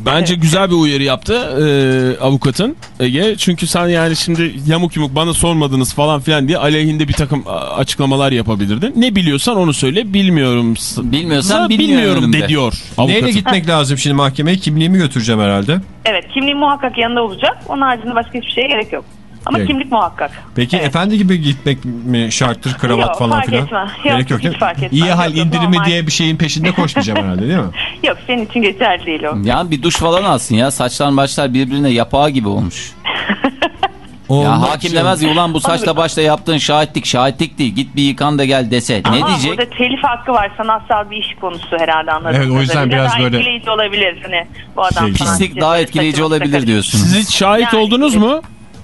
Bence güzel bir uyarı yaptı e, avukatın Ege. Çünkü sen yani şimdi yamuk yumuk bana sormadınız falan filan diye aleyhinde bir takım açıklamalar yapabilirdin. Ne biliyorsan onu söyle. Bilmiyorum. Bilmiyorsan bilmiyorum de. de diyor Neyle avukatın. gitmek lazım şimdi mahkemeye? Kimliğimi götüreceğim herhalde. Evet kimliğin muhakkak yanında olacak. Onun haricinde başka hiçbir şeye gerek yok. Ama Peki. kimlik muhakkak. Peki Evet. efendi gibi gitmek mi şarttır, kravat Yok, falan fark filan? etmez. Yok, Gerek yok hiç değil fark etmez. İyi hal Yok, indirimi normal. diye bir şeyin peşinde koşmayacağım herhalde değil mi? Yok senin için geçerli değil o. Yani bir duş falan alsın ya. Saçlar başlar birbirine yapağı gibi olmuş. Ya hakim canım. demez ya ulan bu saçla başta yaptığın şahitlik şahitlik değil. Git bir yıkan da gel dese. Ne Ama diyecek? burada telif hakkı var. Sanatsal bir iş konusu herhalde anladığım Evet, o yüzden kadarıyla. biraz daha böyle- etkileyici olabilir. Hani bu adam Şey, falan Pislik daha etkileyici olabilir diyorsunuz. Siz hiç şahit Yani- oldunuz mu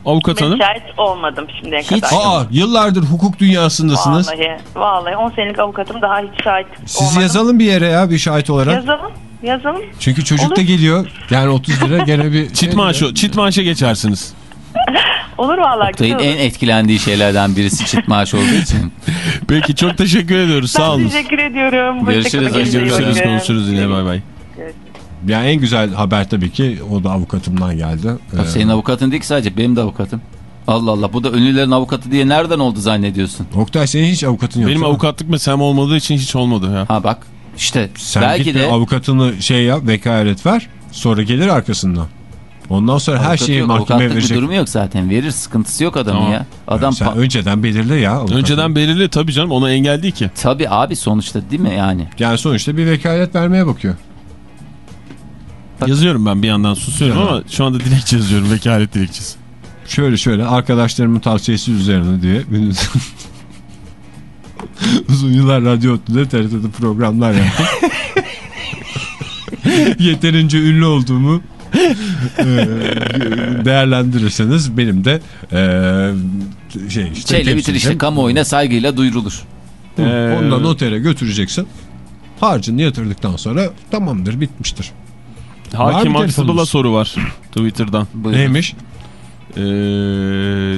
avukat Ben hanım? şahit olmadım şimdiye Hiç. kadar. Aa yıllardır hukuk dünyasındasınız. Vallahi, vallahi 10 senelik avukatım daha hiç şahit Siz olmadım. yazalım bir yere ya bir şahit olarak. Yazalım. Yazalım. Çünkü çocuk da Olur. geliyor. Yani 30 lira gene bir... Çit maaşı, çit maaşa geçersiniz. Olur vallahi Oktay'ın en etkilendiği şeylerden birisi çift maaş olduğu için. Peki çok teşekkür ediyoruz. Sağ Ben olun. teşekkür ediyorum. Görüşürüz. Görüşürüz Görüşürüz. konuşuruz yine bay bay. Yani en güzel haber tabii ki o da avukatımdan geldi. Ee, Senin avukatın değil ki sadece benim de avukatım. Allah Allah bu da ünlülerin avukatı diye nereden oldu zannediyorsun? Oktay senin hiç avukatın yok. Benim avukatlık meselem olmadığı için hiç olmadı ya. Ha bak işte Sen belki de avukatını şey yap vekalet ver sonra gelir arkasından. Ondan sonra her avukatı şeyi yok, mahkemeye avukatlık bir verecek. durumu yok zaten verir sıkıntısı yok adamın Tamam. ya. Adam Sen pa- önceden belirle ya. avukatını. Önceden belirli tabii canım ona engel değil ki. tabii abi sonuçta değil mi yani? Yani sonuçta bir vekalet vermeye bakıyor. Bak- Yazıyorum ben bir yandan susuyorum ama şu anda dilekçe yazıyorum vekalet dilekçesi. Şöyle şöyle arkadaşlarımın tavsiyesi üzerine diye uzun yıllar radyo otlu'da TRT'de programlar yaptım. Yeterince ünlü olduğumu e, değerlendirirseniz benim de e, şey işte Şeyle bitir işte kamuoyuna saygıyla duyurulur. Ee, Onu da notere götüreceksin. Harcını yatırdıktan sonra tamamdır bitmiştir. Hakim Aksıbıl'a soru var Twitter'dan. Buyurun. Neymiş? Ee,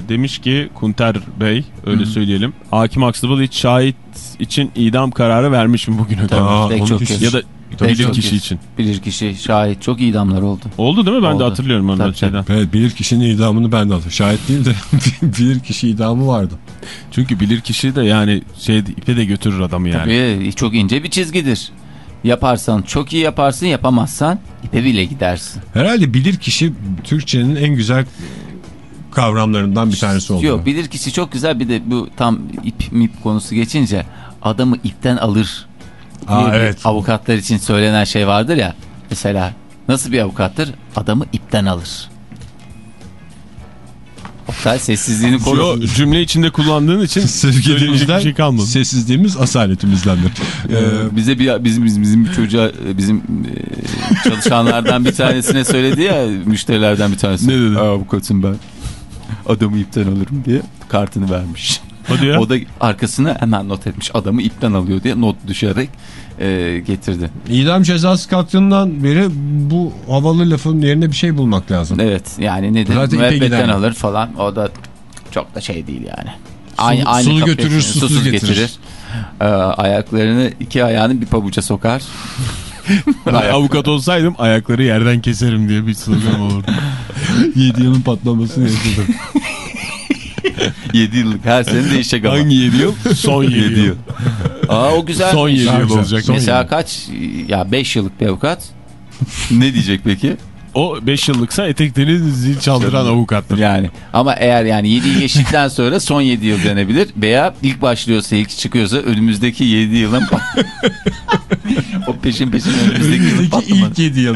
demiş ki Kunter Bey öyle söyleyelim. Hakim Aksıbıl hiç şahit için idam kararı vermiş mi bugüne kadar? Pek çok kez. Ya da bilir kişi kez. için. Bilir kişi şahit çok idamlar oldu. Oldu değil mi? Ben Oldu. de hatırlıyorum onu Tabii, şeyden. Evet bilir kişinin idamını ben de aldım. Şahit değil de bilir kişi idamı vardı. Çünkü bilir kişi de yani şey ipe de götürür adamı yani. Tabii çok ince bir çizgidir. Yaparsan çok iyi yaparsın yapamazsan ipe bile gidersin. Herhalde bilir kişi Türkçenin en güzel kavramlarından bir tanesi oldu. Yok bilir kişi çok güzel bir de bu tam ip mip konusu geçince adamı ipten alır. Aa, evet. Avukatlar için söylenen şey vardır ya. Mesela nasıl bir avukattır? Adamı ipten alır. Oktay sessizliğini koru. Cümle içinde kullandığın için Sevgili söyleyecek bir dinleyiciler şey kalmadı. sessizliğimiz asaletimizdendir. Ee, bize bir bizim bizim, bizim bir çocuğa bizim e, çalışanlardan bir tanesine söyledi ya müşterilerden bir tanesi. Ne dedi? "Aa, Avukatım ben. Adamı ipten alırım diye kartını vermiş. Hadi ya. O da arkasına hemen not etmiş. Adamı ipten alıyor diye not düşerek e, getirdi. idam cezası kalktığından beri bu havalı lafın yerine bir şey bulmak lazım. Evet yani nedir? Müebbetten alır falan. O da çok da şey değil yani. Sulu- sulu kapıya- götürür, susuz getirir. Ee, ayaklarını iki ayağını bir pabuca sokar. Ben avukat olsaydım ayakları yerden keserim diye bir slogan olurdu. 7 yılın patlamasını yaşadım. 7 yıllık her sene değişecek ama. Hangi 7 yıl? Son 7 Yedi yıl. Yıl. Aa o güzel. Son yedi Daha yıl güzel. olacak. Son Mesela yedi. kaç ya 5 yıllık bir avukat ne diyecek peki? O 5 yıllıksa etekleri zil çaldıran avukattır. Yani ama eğer yani 7 geçtikten sonra son 7 yıl denebilir veya ilk başlıyorsa ilk çıkıyorsa önümüzdeki 7 yılın o peşin peşin önümüzdeki yılın Önümüzdeki patlaması. ilk 7 yıl.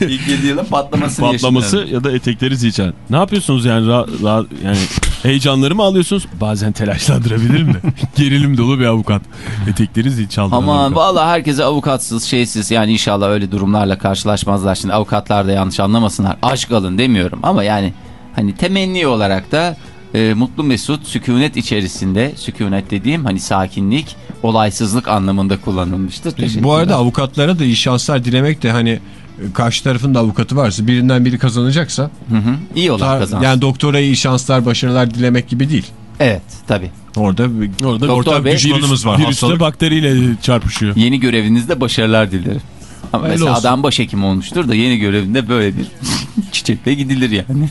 ilk 7 yılın patlamasını Patlaması yaşayalım. ya da etekleri zil çal. Ne yapıyorsunuz yani? Ra, ra- yani heyecanları mı alıyorsunuz? Bazen telaşlandırabilir mi? Gerilim dolu bir avukat. Etekleri zil çaldıran Aman vallahi herkese avukatsız şeysiz yani inşallah öyle durumlarla karşılaşmazlar. Şimdi avukatlar da yanlış anlamasınlar. Aşk alın demiyorum ama yani hani temenni olarak da e, mutlu mesut sükunet içerisinde sükunet dediğim hani sakinlik olaysızlık anlamında kullanılmıştır. Bu arada avukatlara da iyi şanslar dilemek de hani karşı tarafın da avukatı varsa birinden biri kazanacaksa Hı hı. iyi olan kazansın. yani doktora iyi şanslar başarılar dilemek gibi değil. Evet tabi. Orada Orada Doktor ortak Bey, düşmanımız var. Virüsle hastalık. bakteriyle çarpışıyor. Yeni görevinizde başarılar dilerim. Ama mesela olsun. adam başhekim olmuştur da yeni görevinde böyle bir çiçekle gidilir yani.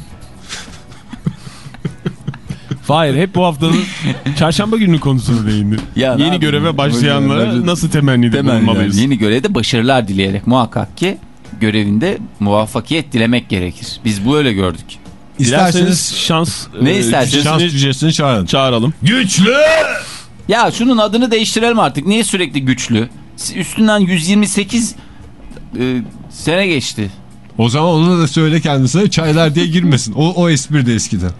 Hayır hep bu haftanın çarşamba günü konusuna değindi. Ya Yeni yapayım? göreve başlayanlara nasıl temennide bulunmalıyız? yani. Yeni görevde başarılar dileyerek muhakkak ki görevinde muvaffakiyet dilemek gerekir. Biz bu öyle gördük. İsterseniz şans Ne e, isterseniz şans cücesini çağırın. çağıralım. Güçlü! Ya şunun adını değiştirelim artık. Niye sürekli güçlü? Üstünden 128 e, sene geçti. O zaman onu da söyle kendisine çaylar diye girmesin. O, o espri de eskiden.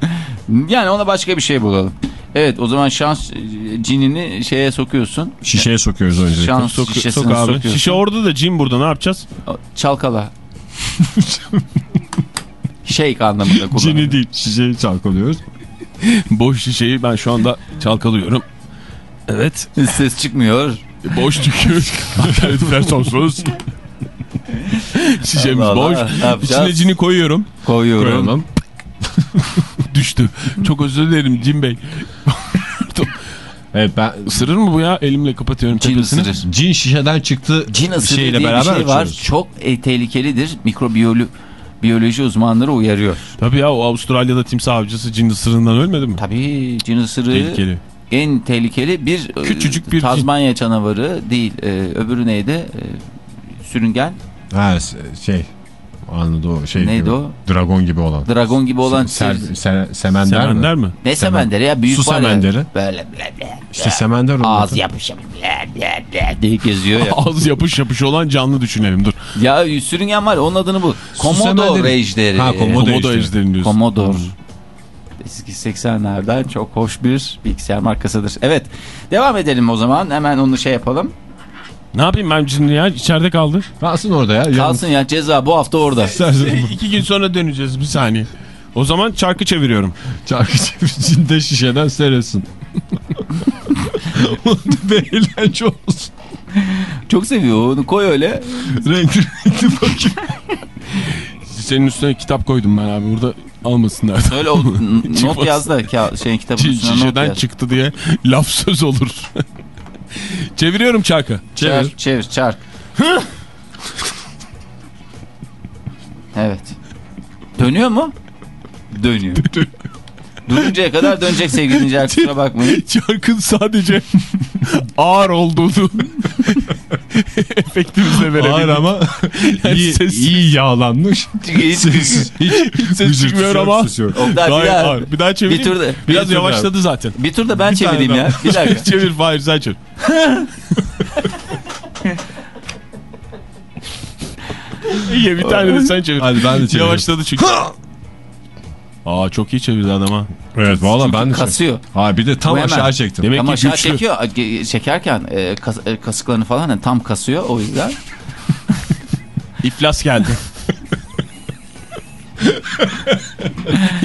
Yani ona başka bir şey bulalım. Evet o zaman şans e, cinini şeye sokuyorsun. Şişeye sokuyoruz öncelikle. Şans Sok, şişesine sok abi. sokuyorsun. Şişe orada da cin burada ne yapacağız? Çalkala. Shake anlamında kullan. Cini değil şişeyi çalkalıyoruz. Boş şişeyi ben şu anda çalkalıyorum. Evet. Ses çıkmıyor. Boş çünkü. Alternatifler sonsuz. Şişemiz Allah Allah, boş. İçine cini koyuyorum. Koyuyorum. Koyalım. düştü. Çok özür dilerim Cin Bey. Evet ben Isırır mı bu ya? Elimle kapatıyorum Cin tepesini. ısırır. cin şişeden çıktı Cin şeyle diye bir şey var. açıyoruz. Çok e, tehlikelidir. Mikrobiyolo biyoloji uzmanları uyarıyor. Tabii ya o Avustralya'da timsah avcısı cin ısırığından ölmedi mi? Tabii cin ısırığı Tehlikeli. en tehlikeli bir e, Küçücük bir Tazmanya canavarı değil. E, öbürü neydi? E, sürüngen. Ha şey anladı o şey Neydi gibi, o? Dragon gibi olan. Dragon gibi olan Ser, sir- se- semender, Semender mi? mi? ne semenderi ya büyük Su var ya. semenderi. Böyle bile bile. İşte semender onun Ağız yapış yapış bile bile bile diye geziyor ya. Ağız yapış yapış olan canlı düşünelim dur. ya sürüngen var onun adını bu. Komodo semenderi. ejderi. Ha, komodo Komodo ejderi. ejderin diyorsun. Eski 80'lerden çok hoş bir bilgisayar markasıdır. Evet devam edelim o zaman hemen onu şey yapalım. Ne yapayım ben şimdi ya içeride kaldı. Kalsın orada ya. Kalsın ya ceza bu hafta orada. İki gün sonra döneceğiz bir saniye. O zaman çarkı çeviriyorum. Çarkı çeviricinde şişeden seyretsin. Bir eğlence olsun. Çok seviyor onu koy öyle. Renkli renkli bakayım. Senin üstüne kitap koydum ben abi burada almasınlar. Öyle o, not yaz da şeyin kitabının Çin üstüne not şişeden yaz. çıktı diye laf söz olur. Çeviriyorum çarkı. Çevir. Çevir çark. evet. Dönüyor mu? Dönüyor. Duruncaya kadar dönecek sevgili dinleyiciler kusura bakmayın. Çarkın sadece ağır olduğunu efektimizle verelim. Ağır ama iyi, ses- iyi yağlanmış. Ses, hiç, ses çıkmıyor ama. Oktay, bir daha- ağır. Bir daha çevireyim. bir turda- Biraz bir turda- yavaşladı zaten. Bir tur da ben Bir çevireyim ya. Bir dakika. çevir Fahir sen çevir. İyi bir tane de sen çevir. Hadi ben de çevireyim. Yavaşladı çünkü. Aa çok iyi çevirdi adam ha. Evet valla ben de Kasıyor. Ha bir de tam Bu hemen. aşağı çektim. Demek Tam ki aşağı güçlü. çekiyor. Çekerken e, kas- e, kasıklarını falan hani tam kasıyor o yüzden. İflas geldi.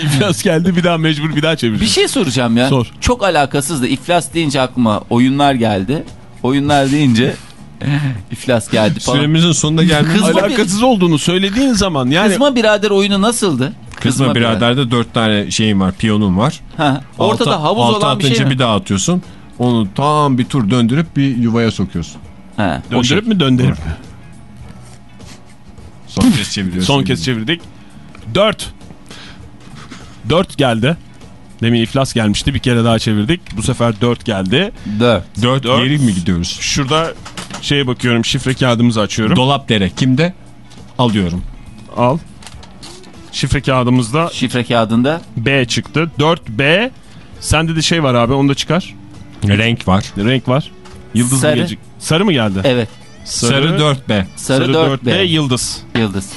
İflas geldi bir daha mecbur bir daha çevir. Bir şey soracağım ya. Sor. Çok alakasız da iflas deyince aklıma oyunlar geldi. Oyunlar deyince iflas geldi falan. Süremizin sonuna gelmemiz Kızma bir- Alakasız olduğunu söylediğin zaman yani Kızma birader oyunu nasıldı? Kızma biraderde dört tane şeyim var, piyonum var. Ha, ortada Altı- havuz altı olan bir şey atınca mi? bir daha atıyorsun. Onu tam bir tur döndürüp bir yuvaya sokuyorsun. Ha, o şey. döndürüp mü döndürüp? Son kez çeviriyorsun. Son kez çevirdik. 4. 4 geldi. Demin iflas gelmişti. Bir kere daha çevirdik. Bu sefer 4 geldi. Dört. Dört, Dört. geri mi gidiyoruz? Şurada şeye bakıyorum. Şifre kağıdımızı açıyorum. Dolap dere kimde? Alıyorum. Al. Şifre kağıdımızda Şifre kağıdında B çıktı. 4B. Sende de şey var abi onu da çıkar. Renk var. Renk var. Yıldız Sarı. mı gelecek? Sarı mı geldi? evet Sarı, 4B. sarı, Sarı 4 4B B yıldız. yıldız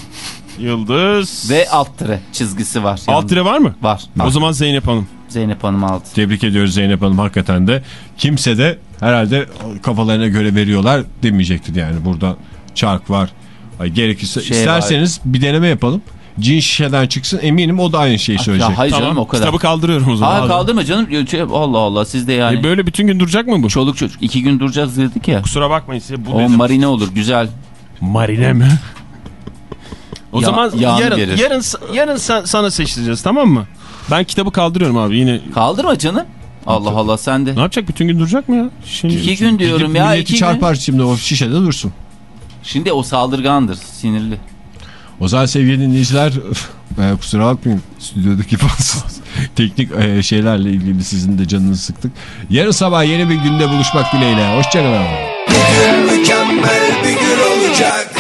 Yıldız. ve alt tire çizgisi var. Alt yalnız. tire var mı? var. O zaman Zeynep Hanım. Zeynep Hanım aldı. Tebrik ediyoruz Zeynep Hanım hakikaten de. Kimse de herhalde kafalarına göre veriyorlar demeyecektir yani. Burada çark var. Ay, gerekirse Şey isterseniz bir deneme yapalım. Cin şişeden çıksın eminim o da aynı şeyi söyleyecek. Ya hayır canım o kadar. Kitabı kaldırıyorum o zaman. Aa Abi. kaldırma canım. Şey, Allah Allah siz de yani. E böyle bütün gün duracak mı bu? Çoluk çocuk. iki gün duracağız dedik ya. Kusura bakmayın size bu O dedim. marine olur güzel. Marine mi? O Ya- zaman yarın verir. yarın yarın sen, sana seçtireceğiz tamam mı? Ben kitabı kaldırıyorum abi yine. Kaldırma canım. Allah Allah sen de. Ne yapacak bütün gün duracak mı ya? Şimdi İki gün diyorum Gidip ya. milleti iki gün. çarpar şimdi o şişede dursun. Şimdi o saldırgandır. Sinirli. O zaman sevgili dinleyiciler e, kusura bakmayın stüdyodaki bazı teknik e, şeylerle ilgili sizin de canınızı sıktık. Yarın sabah yeni bir günde buluşmak dileğiyle. Hoşçakalın. Mükemmel bir gün olacak